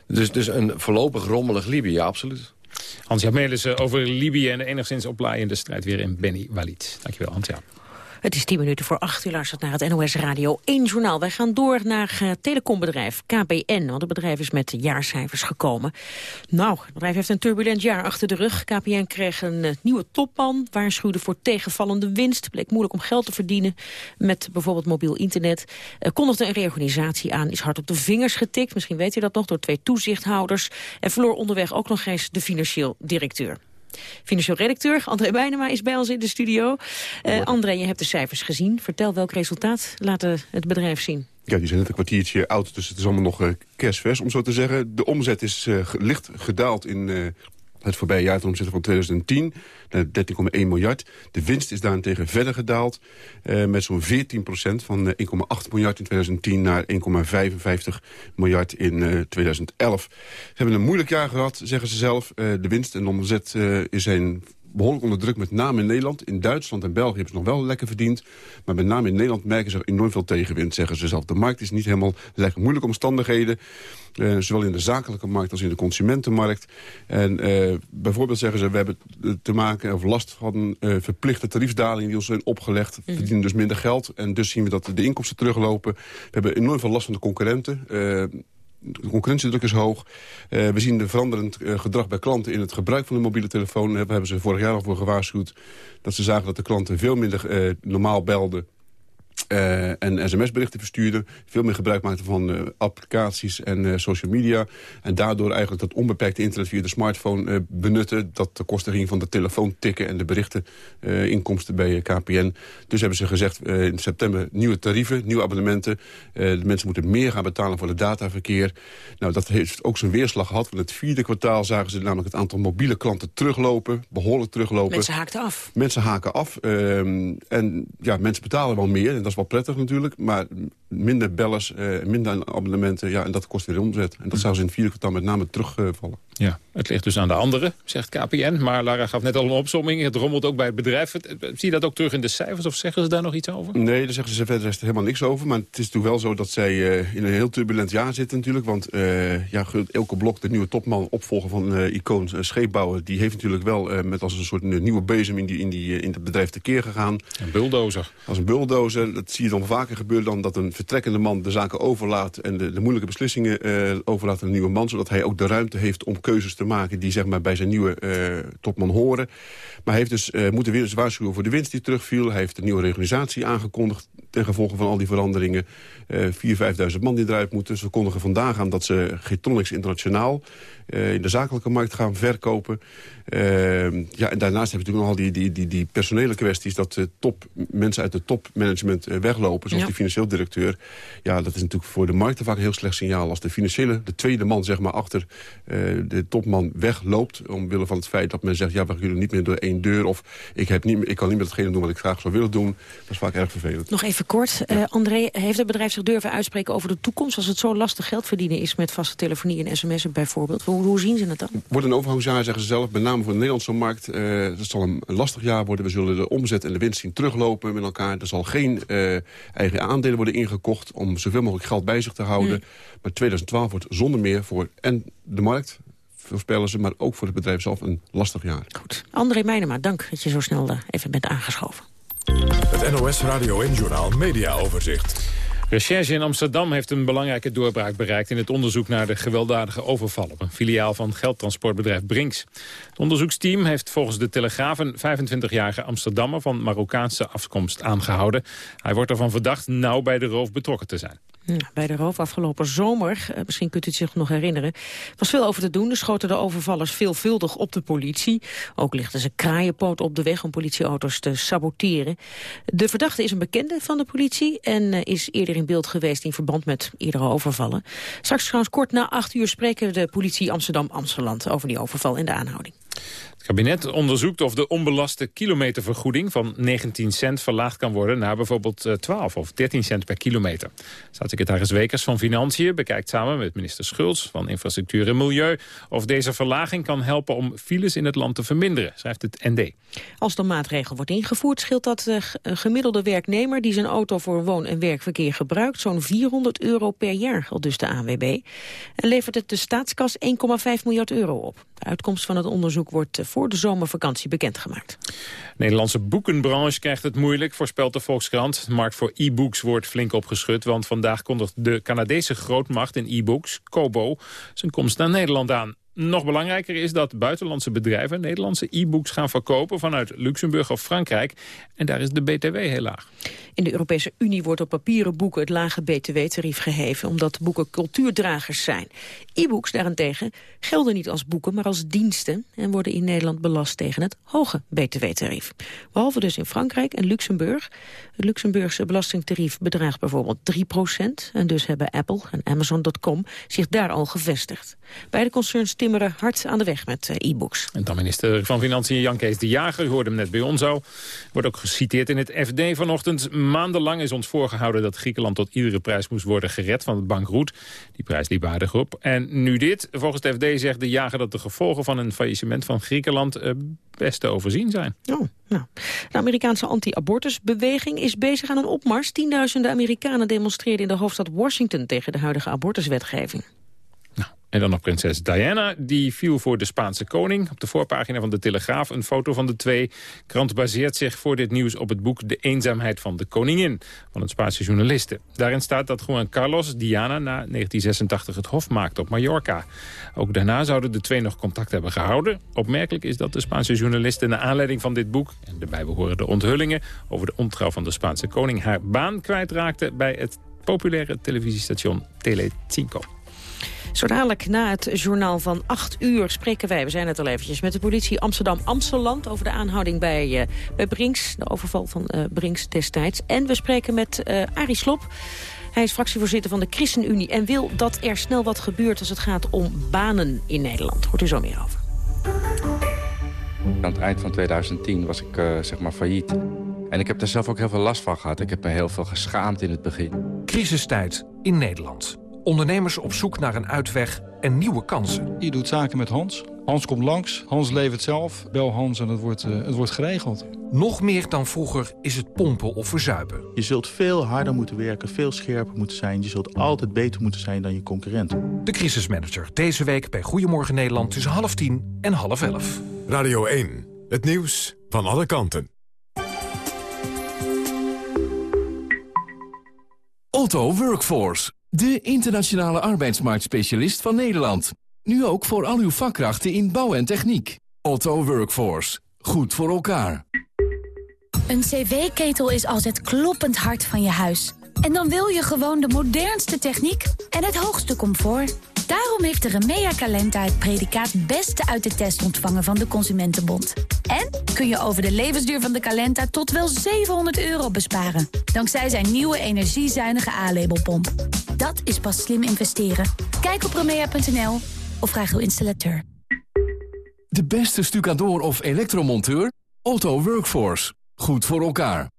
dus, dus een voorlopig rommelig Libië, ja, absoluut. Hans-Jaap over Libië en de enigszins oplaaiende strijd weer in Benny Walid. Dankjewel, Hans-Jaap. Het is tien minuten voor acht. U luistert naar het NOS Radio 1 journaal. Wij gaan door naar uh, telecombedrijf KPN. Want het bedrijf is met jaarcijfers gekomen. Nou, het bedrijf heeft een turbulent jaar achter de rug. KPN kreeg een uh, nieuwe topman. Waarschuwde voor tegenvallende winst. Bleek moeilijk om geld te verdienen met bijvoorbeeld mobiel internet. Uh, kondigde een reorganisatie aan. Is hard op de vingers getikt. Misschien weet u dat nog door twee toezichthouders. En verloor onderweg ook nog eens de financieel directeur. Financieel redacteur André Bijnema is bij ons in de studio. Uh, André, je hebt de cijfers gezien. Vertel welk resultaat laat het bedrijf zien. Ja, die zijn net een kwartiertje oud, dus het is allemaal nog uh, kerstvers, om zo te zeggen. De omzet is uh, licht gedaald in het voorbije jaar ten opzichte van 2010, naar 13,1 miljard. De winst is daarentegen verder gedaald, uh, met zo'n 14 procent, van 1,8 miljard in 2010 naar 1,55 miljard in uh, 2011. Ze hebben een moeilijk jaar gehad, zeggen ze zelf. Uh, de winst en omzet zijn behoorlijk onder druk, met name in Nederland. In Duitsland en België hebben ze nog wel lekker verdiend. Maar met name in Nederland merken ze enorm veel tegenwind, zeggen ze zelf. De markt is niet helemaal, er lijken moeilijke omstandigheden. Uh, zowel in de zakelijke markt als in de consumentenmarkt. En uh, bijvoorbeeld zeggen ze, we hebben te maken of last van uh, verplichte tariefdalingen die ons zijn opgelegd. We verdienen dus minder geld en dus zien we dat de inkomsten teruglopen. We hebben enorm veel last van de concurrenten. De concurrentiedruk is hoog. Uh, we zien de veranderend uh, gedrag bij klanten in het gebruik van de mobiele telefoon. Daar hebben ze vorig jaar al voor gewaarschuwd. Dat ze zagen dat de klanten veel minder uh, normaal belden. Uh, en sms-berichten verstuurden. Veel meer gebruik maakten van uh, applicaties en uh, social media. En daardoor eigenlijk dat onbeperkte internet via de smartphone benutten. Dat de kosten ging van de telefoon tikken en de berichteninkomsten bij KPN. Dus hebben ze gezegd in september nieuwe tarieven, nieuwe abonnementen. de mensen moeten meer gaan betalen voor het dataverkeer. Nou, dat heeft ook zijn weerslag gehad. Want het vierde kwartaal zagen ze namelijk het aantal mobiele klanten teruglopen. Behoorlijk teruglopen. Mensen haakten af. Mensen haken af. Um, en ja, mensen betalen wel meer. Dat is wel prettig natuurlijk. Maar minder bellers, uh, minder abonnementen. Ja, en dat kost weer omzet. En dat zou ze in het vierde kwartaal met name terugvallen. Ja, het ligt dus aan de anderen, zegt KPN. Maar Lara gaf net al een opzomming. Het rommelt ook bij het bedrijf. Zie je dat ook terug in de cijfers of zeggen ze daar nog iets over? Nee, daar zeggen ze verder helemaal niks over. Maar het is natuurlijk wel zo dat zij uh, in een heel turbulent jaar zitten natuurlijk. Want uh, ja, Elke Blok, de nieuwe topman, opvolger van Icoon Scheepbouwer... die heeft natuurlijk wel met als een soort nieuwe bezem in, die, in, die, in het bedrijf tekeer gegaan. Een bulldozer. Als een bulldozer. Dat zie je dan vaker gebeuren dan dat een vertrekkende man de zaken overlaat... en de, de moeilijke beslissingen overlaat aan een nieuwe man. Zodat hij ook de ruimte heeft om keuzes te maken... die zeg maar, bij zijn nieuwe uh, topman horen. Maar hij heeft dus uh, moeten weer waarschuwen voor de winst die terugviel. Hij heeft een nieuwe reorganisatie aangekondigd ten gevolge van al die veranderingen uh, 4.000, 5.000 man die eruit moeten. Ze kondigen vandaag aan dat ze Getronics internationaal in de zakelijke markt gaan verkopen. Uh, ja, en daarnaast heb je natuurlijk nog al die, die, die, die personele kwesties... dat top, mensen uit het topmanagement uh, weglopen, zoals ja. de financieel directeur. Ja, dat is natuurlijk voor de markten vaak een heel slecht signaal. Als de financiële, de tweede man zeg maar, achter de topman wegloopt... omwille van het feit dat men zegt... ja, we kunnen niet meer door één deur... of ik, heb niet, ik kan niet meer hetgene doen wat ik graag zou willen doen. Dat is vaak erg vervelend. Nog even kort. Ja. André, heeft het bedrijf zich durven uitspreken over de toekomst... als het zo lastig geld verdienen is met vaste telefonie en sms'en bijvoorbeeld? Hoe, hoe zien ze het dan? Wordt een overgangsjaar, zeggen ze zelf, met name voor de Nederlandse markt. Uh, dat zal een lastig jaar worden. We zullen de omzet en de winst zien teruglopen met elkaar. Er zal geen uh, eigen aandelen worden ingekocht om zoveel mogelijk geld bij zich te houden. Hmm. Maar 2012 wordt zonder meer voor en de markt, voorspellen ze, maar ook voor het bedrijf zelf een lastig jaar. Goed. André Meijnema, dank dat je zo snel uh, even bent aangeschoven. Het NOS Radio en Journaal Media Overzicht. Recherche in Amsterdam heeft een belangrijke doorbraak bereikt... in het onderzoek naar de gewelddadige overval... op een filiaal van geldtransportbedrijf Brinks. Het onderzoeksteam heeft volgens de Telegraaf... een 25-jarige Amsterdammer van Marokkaanse afkomst aangehouden. Hij wordt ervan verdacht nauw bij de roof betrokken te zijn. Bij de roof afgelopen zomer, eh, misschien kunt u het zich nog herinneren... was veel over te doen. Er schoten de overvallers veelvuldig op de politie. Ook lichten ze kraaienpoot op de weg om politieauto's te saboteren. De verdachte is een bekende van de politie... en eh, is eerder in beeld geweest in verband met eerdere overvallen. Straks trouwens kort na acht uur spreken de politie Amsterdam-Amsteland... over die overval en de aanhouding. Het kabinet onderzoekt of de onbelaste kilometervergoeding van 19 cent verlaagd kan worden naar bijvoorbeeld 12 of 13 cent per kilometer. Staatssecretaris Wekers van Financiën bekijkt samen met minister Schulz van Infrastructuur en Milieu of deze verlaging kan helpen om files in het land te verminderen, schrijft het ND. Als de maatregel wordt ingevoerd scheelt dat de gemiddelde werknemer die zijn auto voor woon- en werkverkeer gebruikt zo'n 400 euro per jaar, al dus de ANWB. En levert het de staatskas 1,5 miljard euro op. De uitkomst van het onderzoek wordt voor de zomervakantie bekendgemaakt. De Nederlandse boekenbranche krijgt het moeilijk, voorspelt de Volkskrant. De markt voor e-books wordt flink opgeschud, want vandaag kondigt de Canadese grootmacht in e-books, Kobo, zijn komst naar Nederland aan. Nog belangrijker is dat buitenlandse bedrijven Nederlandse e-books gaan verkopen vanuit Luxemburg of Frankrijk. En daar is de BTW heel laag. In de Europese Unie wordt op papieren boeken het lage btw-tarief geheven... omdat boeken cultuurdragers zijn. E-books daarentegen gelden niet als boeken, maar als diensten... en worden in Nederland belast tegen het hoge btw-tarief. Behalve dus in Frankrijk en Luxemburg. Het Luxemburgse belastingtarief bedraagt bijvoorbeeld 3% en dus hebben Apple en Amazon.com zich daar al gevestigd. Beide concerns hard aan de weg met e-books. En dan minister van Financiën Jan Kees de Jager, u hoorde hem net bij ons al... wordt ook geciteerd in het FD vanochtend Maandenlang is ons voorgehouden dat Griekenland tot iedere prijs moest worden gered van het bankroet. Die prijs liep aardig op. En nu dit. Volgens de FD zegt de jager dat de gevolgen van een faillissement van Griekenland uh, best te overzien zijn. Oh, nou. De Amerikaanse anti-abortusbeweging is bezig aan een opmars. Tienduizenden Amerikanen demonstreerden in de hoofdstad Washington tegen de huidige abortuswetgeving. Dan nog prinses Diana, die viel voor de Spaanse koning. Op de voorpagina van de Telegraaf een foto van de twee. krant baseert zich voor dit nieuws op het boek De eenzaamheid van de koningin... van een Spaanse journaliste. Daarin staat dat Juan Carlos Diana na 1986 het hof maakte op Mallorca. Ook daarna zouden de twee nog contact hebben gehouden. Opmerkelijk is dat de Spaanse journaliste naar aanleiding van dit boek... en de bijbehorende onthullingen over de ontrouw van de Spaanse koning... haar baan kwijtraakte bij het populaire televisiestation Telecinco. Zo dadelijk na het journaal van 8 uur spreken wij, we zijn het al eventjes... met de politie Amsterdam-Amsteland over de aanhouding bij, uh, bij Brinks. De overval van uh, Brinks destijds. En we spreken met uh, Arie Slop. Hij is fractievoorzitter van de ChristenUnie... en wil dat er snel wat gebeurt als het gaat om banen in Nederland. Hoort u zo meer over. Aan het eind van 2010 was ik zeg maar failliet. En ik heb daar zelf ook heel veel last van gehad. Ik heb me heel veel geschaamd in het begin. Crisistijd in Nederland. Ondernemers op zoek naar een uitweg en nieuwe kansen. Je doet zaken met Hans. Hans komt langs, Hans levert zelf. Bel Hans en het wordt, uh, het wordt geregeld. Nog meer dan vroeger is het pompen of verzuipen. Je zult veel harder moeten werken, veel scherper moeten zijn. Je zult altijd beter moeten zijn dan je concurrent. De crisismanager, deze week bij Goedemorgen Nederland tussen half tien en half elf. Radio 1, het nieuws van alle kanten. Otto Workforce, de internationale arbeidsmarktspecialist van Nederland. Nu ook voor al uw vakkrachten in bouw en techniek. Otto Workforce, goed voor elkaar. Een cv-ketel is als het kloppend hart van je huis. En dan wil je gewoon de modernste techniek en het hoogste comfort. Daarom heeft de Remea Calenta het predicaat Beste uit de test ontvangen van de Consumentenbond. En kun je over de levensduur van de Calenta tot wel 700 euro besparen. Dankzij zijn nieuwe energiezuinige A-labelpomp. Dat is pas slim investeren. Kijk op remea.nl of vraag uw installateur. De beste stucador of elektromonteur? Otto Workforce. Goed voor elkaar.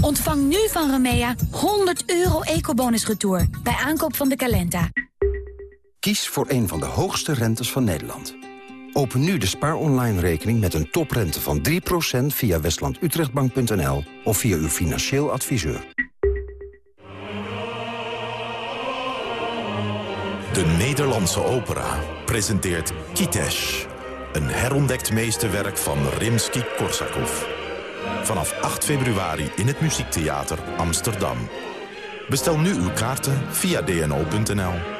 Ontvang nu van Remea 100 euro ecobonus retour bij aankoop van de Calenta. Kies voor een van de hoogste rentes van Nederland. Open nu de Spaar Online rekening met een toprente van 3% via westlandutrechtbank.nl of via uw financieel adviseur. De Nederlandse opera presenteert Kitesh. Een herontdekt meesterwerk van Rimsky-Korsakov. Vanaf 8 februari in het Muziektheater Amsterdam. Bestel nu uw kaarten via dno.nl.